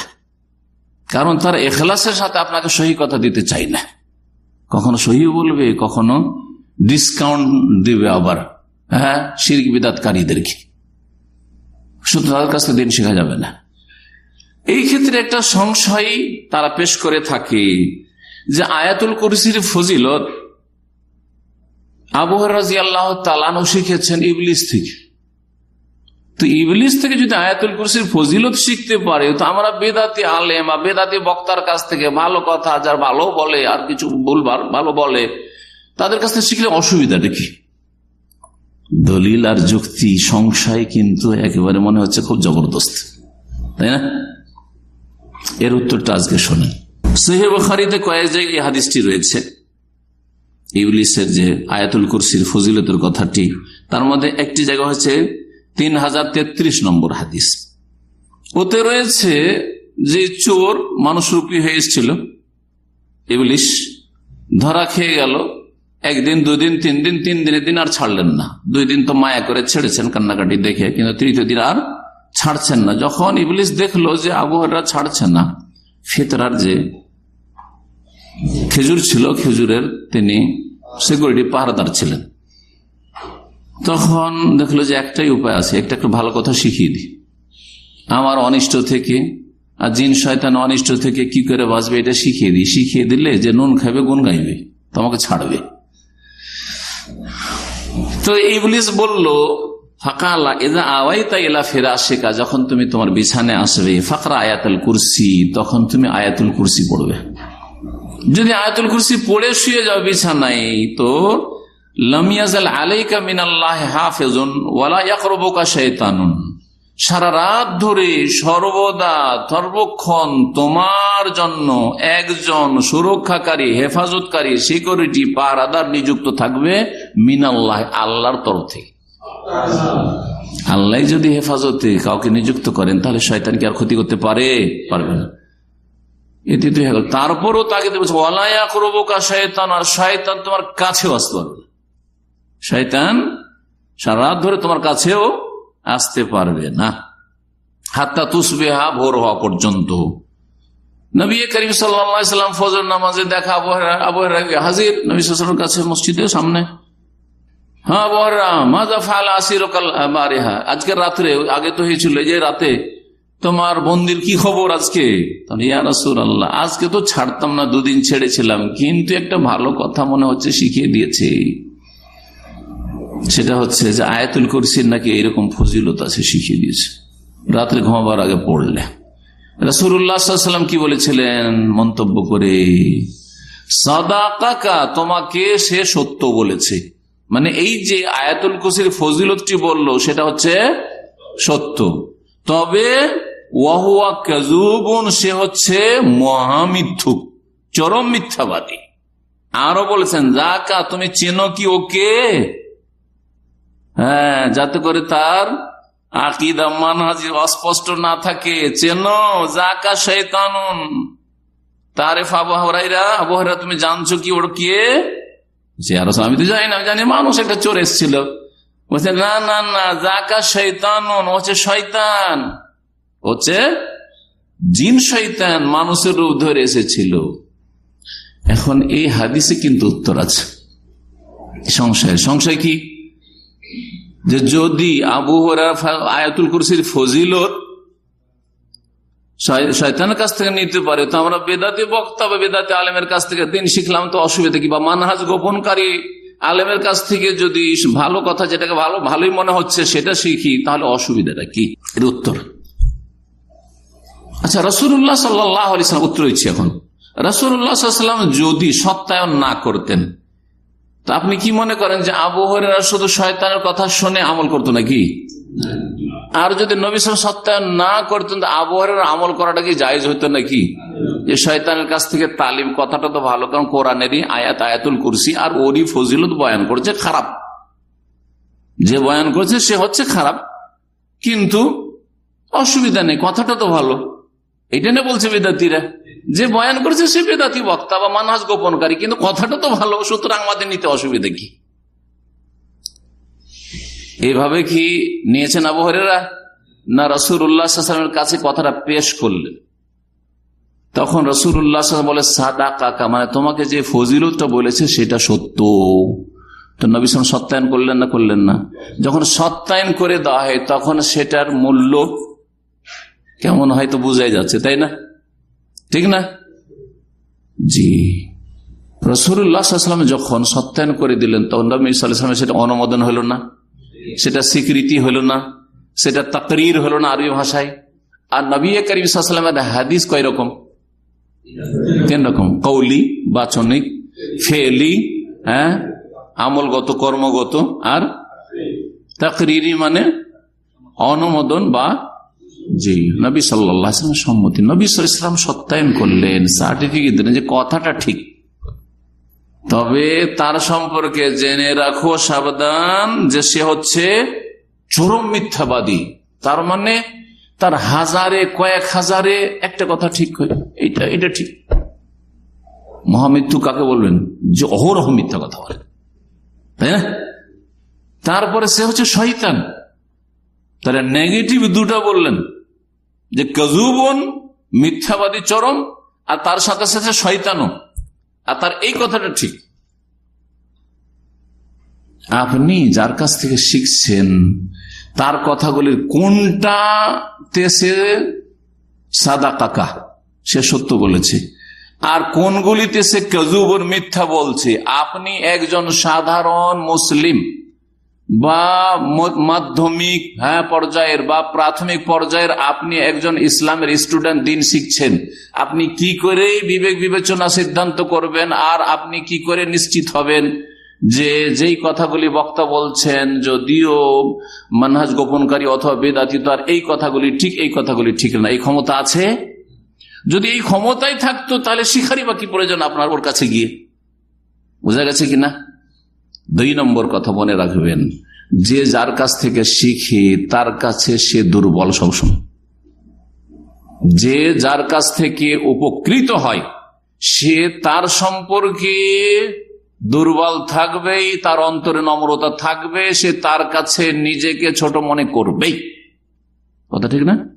কারণ তারা এখলাসের সাথে আপনাকে সহি কথা দিতে চাই না। কখনো সহি বলবে, কখনো ডিসকাউন্ট দেবে আবার। হ্যাঁ শির্ক বিদাতকারীদেরকে। শুধু তাদের কাছ থেকে দিন শেখা যাবে না। এই ক্ষেত্রে একটা সংশয় তারা পেশ করে থাকে যে আয়াতুল কুরসির ফজিলত আবহাওয়া রাজি আল্লাহ তালানো শিখেছেন ইবলিস থেকে। তো ইবলিস থেকে যদি আয়াতুল কুরসির ফজিলত শিখতে পারে, তো আমরা বেদাতি আলেম বা বেদাতি বক্তার কাছ থেকে ভালো কথা যার ভালো বলে আর কিছু বলবার ভালো বলে, তাদের কাছ থেকে শিখলে অসুবিধাটা কি দলিল আর যুক্তি, সংশয় কিন্তু একেবারে মনে হচ্ছে খুব জবরদস্ত, তাই না? এর উত্তরটা আজকে শোনেন। সেহেব খারিতে কয়েক জায়গায় হাদিসটি রয়েছে। ইউলিসের যে আয়াতুল কুরসির ফজিলতের কথাটি, তার মধ্যে একটি জায়গা হচ্ছে তিন হাজার তেত্রিশ নম্বর হাদিস। ওতে রয়েছে যে চোর মানুষরূপী হয়ে এসেছিল, ইবলিশ, ধরা খেয়ে গেল। একদিন, দুদিন তিন দিন তিন দিনের দিন আর ছাড়লেন না। দুই দিন তো মায়া করে ছেড়েছেন কান্নাকাটি দেখে, কিন্তু তৃতীয় দিন আর ছাড়ছেন না। যখন ইবলিশ দেখল যে আবহাওয়াটা ছাড়ছে না, ফেতরার যে খেজুর ছিল, খেজুরের তিনি সিকিউরিটি পাহারাদার ছিলেন। তখন দেখল যে একটাই উপায় আছে, একটা একটু ভালো কথা শিখিয়ে দিই। আমার অনিষ্ট থেকে আর জিন শয়তান অনিষ্ট থেকে কি করে বাঁচবে এটা শিখিয়ে দিই। শিখিয়ে দিলে যে নুন খাবে গুন গাইবে তোমাকে ছাড়বে। তো ইবলিস বলল ফাঁকা এদা আওয়াই এলা ফেরা শেখা যখন তুমি তোমার আসবে আয়াতুল কুরসি তখন তুমি আয়াতুল কুরসি পড়বে। যদি আয়াতুল কুরসি পড়ে শুয়ে যাও বিছানায়, তো লামিয়াজাল আলাইকা মিনাল্লাহ হাফেজুন ওয়ালা ইয়াকরবুকা শয়তানুন সারা ধরে সর্বদা সর্বক্ষণ তোমার জন্য একজন সুরক্ষাকারী, হেফাজতকারী, সিকিউরিটি পাহারাদার নিযুক্ত থাকবে মিনাল্লাহ, আল্লাহর তরফ থেকে। আল্লাহ যদি হেফাজতে কাউকে নিযুক্ত করেন, তাহলে শয়তান কি আর ক্ষতি করতে পারে? পারবে না। তারপরও তাকে বলছে ওয়ালায়া করব কা শয়তান আর শয়তান তোমার কাছেও আসতে পারবে শয়তান সারা রাত ধরে তোমার কাছেও আসতে পারবে না। হাত্তা তুসবে হা ভোর হওয়া পর্যন্ত। দেখা নবী কাছে মসজিদের সামনে। হ্যাঁ মাজা আসির রাত্রে, আগে তো হয়েছিল যে রাতে, তোমার বন্দির কি খবর আজকে? আল্লাহ আজকে তো ছাড়তাম না, দুদিন ছেড়েছিলাম। কিন্তু একটা ভালো কথা মনে হচ্ছে, শিখিয়ে দিয়েছে। সেটা হচ্ছে যে আয়াতুল কুরসির নাকি এরকম ফজিলত আছে, শিখিয়ে দিয়েছে। রাত্রে ঘুমাবার আগে পড়লে। রাসুল্লাহাম কি বলেছিলেন? মন্তব্য করে সাদা কাকা তোমাকে সে সত্য বলেছে। মানে এই যে আয়াতুল কুসির ফজিলতটি বলল, সেটা হচ্ছে সত্য। তবে সে হচ্ছে মহামিথ্যুক চরম মিথ্যাবাদী। আরও বলেছেন, যাকা, তুমি চেনো কি ওকে? হ্যাঁ যাতে করে তার আকিদা মানহাজি অস্পষ্ট না থাকে। চেনো জাকা শৈতানুন। তারেফ আবহাওয়াইরা আবহাওয়া তুমি জানছো কি ওর কে? আমি তো জানি না জানি মানুষ একটা চোর এসেছিল। বলছে, না না না জাকা শৈতানুন হচ্ছে শৈতান হচ্ছে জিন শৈতান মানুষের রূপ ধরে এসেছিল। এখন এই হাদিসে কিন্তু উত্তর আছে। সংশয় সংশয় কি? যে যদি আবু হরা আয়াতুল কুরসির ফজিলত শয়তানের কাছ থেকে নিতে পারে, তো আমরা বেদাতি বক্তা বা বেদাতি আলেমের কাছ থেকে দিন শিখলাম তো অসুবিধা কি? বা মানহাজ গোপনকারী আলেমের কাছ থেকে যদি ভালো কথা যেটাকে ভালো, ভালোই মনে হচ্ছে সেটা শিখি, তাহলে অসুবিধাটা কি? এর উত্তর। আচ্ছা রসুল্লাহ সাল্লাম, উত্তর হচ্ছে এখন। রসুল্লাহাম যদি সত্যায়ন না করতেন তো আপনি কি মনে করেন যে আবহাওয়ারা শুধু শয়তানের কথা শুনে আমল করতো নাকি? আর যদি নবী সত্যায়ন না করতেন, তো আবহাওয়ার আমল করাটা কি জায়জ হইতো নাকি? যে শয়তানের কাছ থেকে তালিম কথাটা তো ভালো, কারণ কোরআনেরই আয়াত, আয়াতুল কুরসি, আর ওরই ফজিলত বয়ান করছে খারাপ। যে বয়ান করছে সে হচ্ছে খারাপ। কিন্তু অসুবিধা নেই, কথাটা তো ভালো। এটা না বলছে বেদাতিরা যে বয়ান করেছে সে বেদাতি বক্তা বা মানহাজ গোপনকারী, কিন্তু কথাটা তো ভালো, সুতরাং আমাদের নিতে অসুবিধা কি? এভাবে কি নিয়েছেন আবহারেরা না রসুর উল্লাহামের কাছে কথাটা পেশ করলেন? তখন রসুর উল্লাহ বলে সাদা কাকা মানে তোমাকে যে ফজিলতটা বলেছে সেটা সত্য। তো নবীন সত্যায়ন করলেন না করলেন না? যখন সত্যায়ন করে দেওয়া হয়, তখন সেটার মূল্য কেমন হয়তো বোঝাই যাচ্ছে, তাই না? ঠিক না? জি। রসুল্লাহাম যখন সত্যায়ন করে দিলেন, তখন নবী সেটা অনুমোদন হলো না, সেটা স্বীকৃতি হলো না, সেটা তাকরির হলো না আরবি ভাষায়। আর নবী করিম হাদিস কয় রকম? তিন রকম। কৌলি বাচনিক, ফেলি হ্যাঁ আমলগত, কর্মগত, আর তাকরিরি মানে অনুমোদন বা জি, নবী সাল্লাম সম্মতি। নবী সাল্লাম সত্যায়ন করলেন সার্টিফিকেট দিলেন যে কথাটা ঠিক। তবে তার সম্পর্কে জেনে রাখো, সাবধান, যে সে হচ্ছে চরম মিথ্যাবাদী। তার মানে তার হাজারে কয়েক হাজারে একটা কথা ঠিক এইটা এটা ঠিক। মহামৃত্যু কাকে বলবেন? যে অহরহ মিথ্যা কথা বলে। তাই না? তারপরে সে হচ্ছে শৈতান তারা নেগেটিভ দুটা বললেন। যে কজুবন মিথ্যাবাদী চরম, আর তার সাথে সাথে শৈতানও আর তার এই কথাটা ঠিক। আপনি যার কাছ থেকে শিখছেন, তার কথাগুলির কোনটা সে সাদা কাকা সে সত্য বলেছে। আর কোনগুলিতে সে কজুবর মিথ্যা বলছে? আপনি একজন সাধারণ মুসলিম। বা মাধ্যমিক হ্যাঁ পর্যায়ের বা প্রাথমিক পর্যায়ের আপনি একজন ইসলামের স্টুডেন্ট, দিন শিখছেন। আপনি কি করে বিবেক বিবেচনা সিদ্ধান্ত করবেন আর আপনি কি করে নিশ্চিত হবেন যে যেই কথাগুলি বক্তা বলছেন, যদিও মানহাজ গোপনকারী অথবা বেদাতীত আর এই কথাগুলি ঠিক, এই কথাগুলি ঠিক না। এই ক্ষমতা আছে? যদি এই ক্ষমতাই থাকতো, তাহলে শিখারি বা কি প্রয়োজন আপনার ওর কাছে গিয়ে? বোঝা গেছে কিনা দুই নম্বর কথা মনে রাখবেন, যে যার কাছ থেকে শিখে, তার কাছে সে দুর্বল সবসময়। যে যার কাছ থেকে উপকৃত হয়, সে তার সম্পর্কে দুর্বল থাকবেই, তার অন্তরে নম্রতা থাকবে, সে তার কাছে নিজেকে ছোট মনে করবেই। কথা ঠিক না?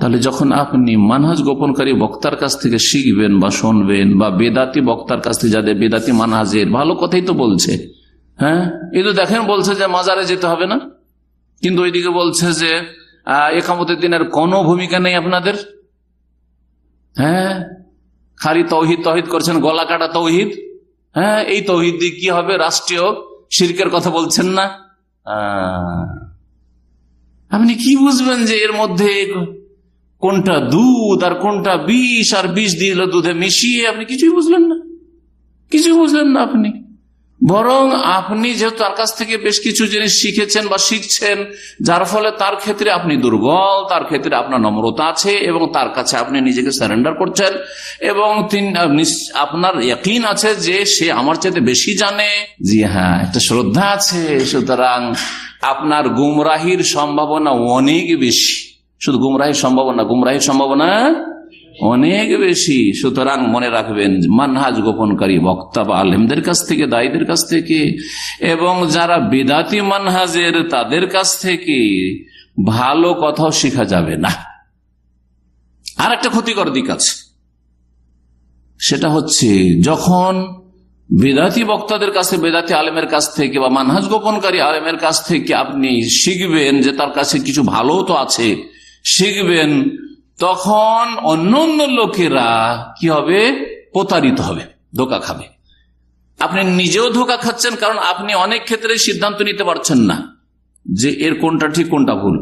তাহলে যখন আপনি মানহাজ গোপনকারী বক্তার কাছ থেকে শিখবেন বা শুনবেন বা বেদাতি বক্তার কাছ থেকে যাদের বেদাতি মানহাজের, ভালো কথাই তো বলছে। হ্যাঁ? এই তো দেখেন বলছে যে মাজারে যেতে হবে না। কিন্তু ওইদিকে বলছে যে একামতের দিনের কোনো ভূমিকা নেই আপনাদের। হ্যাঁ? খালি তৌহিদ, তহিদ করছেন, গলা কাটা তৌহিদ। হ্যাঁ? এই তৌহিদ দিয়ে কি হবে? রাষ্ট্রীয় শিল্পের কথা বলছেন না। আপনি কি বুঝবেন যে এর মধ্যে কোনটা দুধ আর কোনটা বিষ আর বিষ দিল দুধে মিশিয়ে আপনি কিছুই বুঝলেন না। কিছুই বুঝলেন না আপনি। বরং আপনি যেহেতু তার কাছ থেকে বেশ কিছু জিনিস শিখেছেন বা শিখছেন, যার ফলে তার ক্ষেত্রে আপনি দুর্বল, তার ক্ষেত্রে আপনার নম্রতা আছে এবং তার কাছে আপনি নিজেকে সারেন্ডার করছেন এবং আপনার একইন আছে যে সে আমার চাইতে বেশি জানে জি হ্যাঁ একটা শ্রদ্ধা আছে, সুতরাং আপনার গুমরাহির সম্ভাবনা অনেক বেশি। শুধু গুমরাহের সম্ভাবনা গুমরাহের সম্ভাবনা অনেক বেশি। সুতরাং মনে রাখবেন, মানহাজ গোপনকারী বক্তা বা আলেমদের কাছ থেকে, দায়ীদের কাছ থেকে, এবং যারা বেদাতি মানহাজের, তাদের কাছ থেকে ভালো কথাও শেখা যাবে না। আর একটা ক্ষতিকর দিক আছে। সেটা হচ্ছে, যখন বেদাতি বক্তাদের কাছে, বেদাতি আলেমের কাছ থেকে বা মানহাজ গোপনকারী আলেমের কাছ থেকে আপনি শিখবেন যে তার কাছে কিছু ভালো তো আছে শিখবেন, তখন অন্য অন্য লোকেরা কি হবে? প্রতারিত হবে, ধোকা খাবে। আপনি নিজেও ধোকা খাচ্ছেন, কারণ আপনি অনেক ক্ষেত্রে সিদ্ধান্ত নিতে পারছেন না যে এর কোনটা ঠিক, কোনটা ভুল।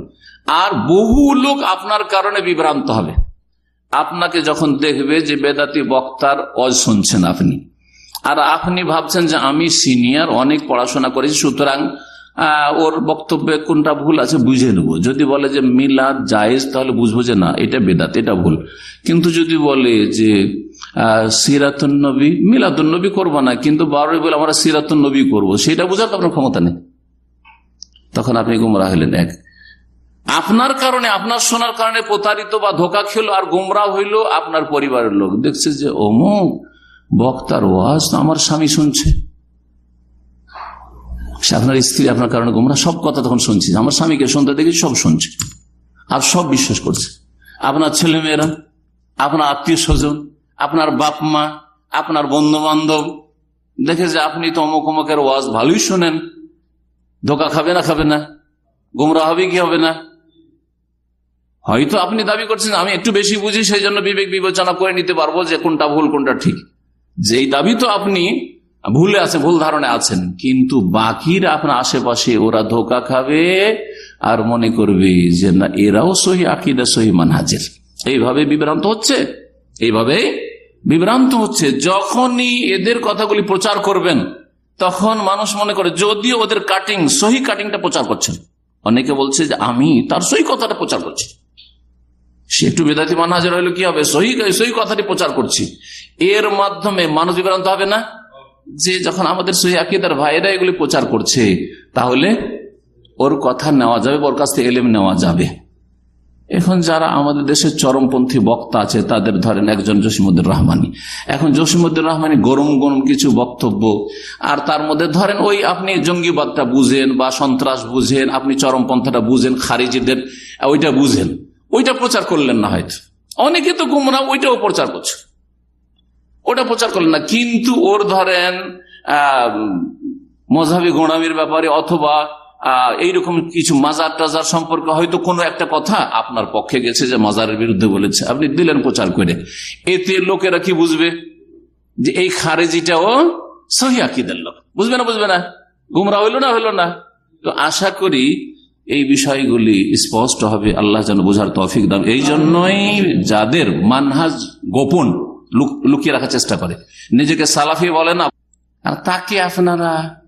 আর বহু লোক আপনার কারণে বিভ্রান্ত হবে। আপনাকে যখন দেখবে যে বেদাতি বক্তার অজ শুনছেন আপনি, আর আপনি ভাবছেন যে আমি সিনিয়র, অনেক পড়াশোনা করেছি, সুতরাং ওর বক্তব্যে কোনটা ভুল আছে বুঝে নেব। যদি বলে যে মিলাদ জায়েজ, তাহলে বুঝব যে না, এটা বেদাত, এটা ভুল। কিন্তু যদি বলে যে সিরাতুন নবী, মিলাদুন করব না, কিন্তু বারোই বলে আমরা সিরাতুন নবী করব, সেটা বোঝার তো আপনার ক্ষমতা নেই। তখন আপনি গুমরা হলেন, এক। আপনার কারণে, আপনার শোনার কারণে প্রতারিত বা ধোকা খেলো আর গুমরা হইল আপনার পরিবারের লোক। দেখছে যে, অমুক বক্তার ওয়াজ আমার স্বামী শুনছে। আপনার স্ত্রী, আপনার কারণে গুমরা, সব কথা তখন শুনছি। আমার স্বামীকে শুনতে দেখি, সব শুনছে। আর সব বিশ্বাস করছে। আপনার ছেলে মেয়েরা আপনার আত্মীয় স্বজন, আপনার বাপ মা, আপনার বন্ধু বান্ধব দেখে যে আপনি তো অমুক অমুকের ওয়াজ ভালোই শোনেন। ধোকা খাবে না খাবে না। গোমরা হবে কি হবে না? হয়তো আপনি দাবি করছেন, আমি একটু বেশি বুঝি, সেই জন্য বিবেক বিবেচনা করে নিতে পারব যে কোনটা ভুল, কোনটা ঠিক। যেই দাবি তো আপনি ভুলে আছে, ভুল ধারণা আছেন, কিন্তু বাকিরা আপনার আশেপাশে, ওরা ধোকা খাবে আর মনে করবে যে না, এরাও সহি আকিদা, সহি মানহাজের। এইভাবে বিভ্রান্ত হচ্ছে? এইভাবে বিভ্রান্ত হচ্ছে। যখনই এদের কথাগুলি প্রচার করবেন, তখন মানুষ মনে করে, যদিও ওদের কাটিং সহি কাটিংটা প্রচার করছেন। অনেকে বলছে যে, আমি তার সহি কথাটা প্রচার করছি। সে একটু বেদাতি মানহাজের হইলে কি হবে? সহি সহি কথাটি প্রচার করছি। এর মাধ্যমে মানুষ বিভ্রান্ত হবে না? যে যখন আমাদের সহি আকিদার এগুলি প্রচার করছে, তাহলে ওর কথা নেওয়া যাবে, ওর কাছ থেকে এলেম নেওয়া যাবে। এখন যারা আমাদের দেশের চরমপন্থী বক্তা আছে, তাদের ধরেন একজন জসিমুদ্দুর রহমানি। এখন জসিমুদ্দুর রহমানি গরম গরম কিছু বক্তব্য, আর তার মধ্যে ধরেন ওই আপনি জঙ্গিবাদটা বুঝেন বা সন্ত্রাস বুঝেন, আপনি চরমপন্থাটা বুঝেন, খারিজিদের, ওইটা বুঝেন। ওইটা প্রচার করলেন না হয়তো। অনেকে তো গুমরা ওইটাও প্রচার করছে। ওটা প্রচার করলেন না। কিন্তু ওর ধরেন মজাবি গোড়ামির ব্যাপারে অথবা এইরকম কিছু মাজার টাজার সম্পর্কে হয়তো কোনো একটা কথা আপনার পক্ষে গেছে যে মাজারের বিরুদ্ধে বলেছে। আপনি দিলেন প্রচার করে। এতে লোকেরা কি বুঝবে? যে এই খারেজিটাও সহি আকিদের লোক। বুঝবে না বুঝবে না? গুমরা হইল না হইল না? তো আশা করি এই বিষয়গুলি স্পষ্ট হবে। আল্লাহ যেন বোঝার তফিক দাম এই জন্যই যাদের মানহাজ গোপন লুকিয়ে রাখার চেষ্টা করে। নিজেকে সালাফি বলে না। আর তাকে আপনারা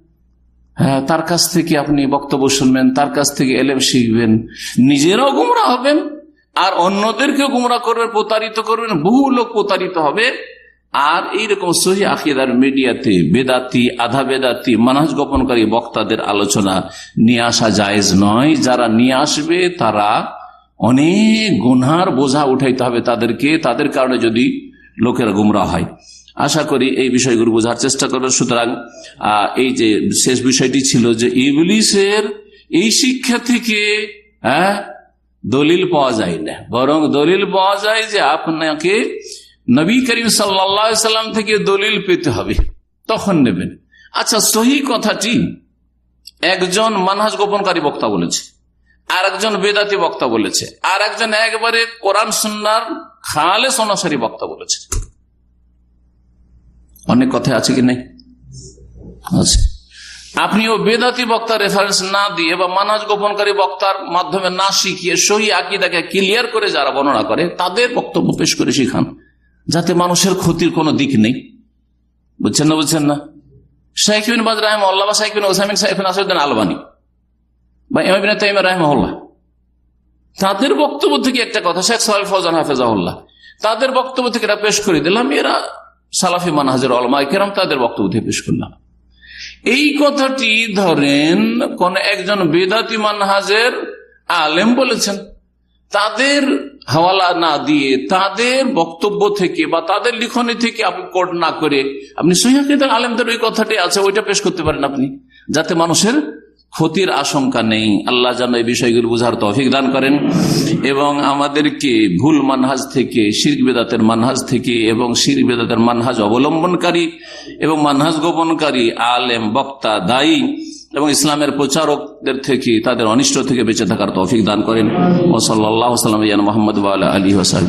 হ্যাঁ তার কাছ থেকে আপনি বক্তব্য শুনবেন, তার কাছ থেকে এলেম শিখবেন। নিজেরাও গুমরা হবেন, আর অন্যদেরকেও গুমরা করবেন, প্রতারিত করবেন, বহু লোক প্রতারিত হবে। আর এইরকম সহি আকিদার মিডিয়াতে বেদাতি, আধা বেদাতি, মানহাজ গোপনকারী বক্তাদের আলোচনা নিয়ে আসা জায়েজ নয়। যারা নিয়ে আসবে, তারা অনেক গুনহার বোঝা উঠাইতে হবে তাদেরকে। তাদের কারণে যদি লোকেরা গুমরা হয়। আশা করি এই বিষয়গুলো বোঝার চেষ্টা করবেন। সুতরাং এই যে শেষ বিষয়টি ছিল যে ইবলিসের এই শিক্ষা থেকে হ্যাঁ দলিল পাওয়া যায় না। বরং দলিল পাওয়া যায় যে আপনাকে নবী করিম সাল্লাম থেকে দলিল পেতে হবে। তখন নেবেন। আচ্ছা সহি কথাটি একজন মানহাজ গোপনকারী বক্তা বলেছে। আর একজন বেদাতি বক্তা বলেছে। আর একজন একবারে কোরআন সুন্নার খালে সোনাসারি বক্তা বলেছে। অনেক কথা আছে কি নাই? আছে। আপনিও বেদাতি বক্তার রেফারেন্স না দিয়ে বা মানাজ গোপনকারী বক্তার মাধ্যমে না শিখিয়ে সহি আকিদাকে ক্লিয়ার করে যারা বর্ণনা করে, তাদের বক্তব্য পেশ করে শিখান, যাতে মানুষের ক্ষতির কোনো দিক নেই। বুঝছেন না বুঝছেন না? শাইকিন বাজ রাহেম আল্লাহ বা শাইকিন ওসামিন সাইফিন আসাদুদ্দিন আলবানি বা এমাবিন তাইম রাহেমহল্লা তাদের বক্তব্য থেকে একটা কথা, শেখ সাহেব ফৌজান হাফেজাউল্লাহ তাদের বক্তব্য থেকে এটা পেশ করে দিলাম, এরা সালাফি মানহাজের অলমাই কেরাম তাদের বক্তব্য থেকে পেশ করলাম। এই কথাটি ধরেন, কোন একজন বেদাতি মানহাজের আলেম বলেছেন, তাদের হাওয়ালা না দিয়ে তাদের বক্তব্য থেকে বা তাদের লিখনী থেকে আপনি কোট না করে, আপনি সহিদের আলেমদের ওই কথাটি আছে, ওইটা পেশ করতে পারেন আপনি, যাতে মানুষের ক্ষতির আশঙ্কা নেই। আল্লাহ যেন এই বিষয়গুলো বুঝার তফিক দান করেন এবং আমাদেরকে ভুল মানহাজ থেকে শির বেদাতের মানহাজ থেকে এবং শির বেদাতের মানহাজ অবলম্বনকারী এবং মানহাজ গোপনকারী, আলেম, বক্তা, দায়ী এবং ইসলামের প্রচারকদের থেকে, তাদের অনিষ্ট থেকে বেঁচে থাকার তৌফিক দান করেন। ও সাল্লাহ সাল্লাম মোহাম্মদ আলী ওসাহ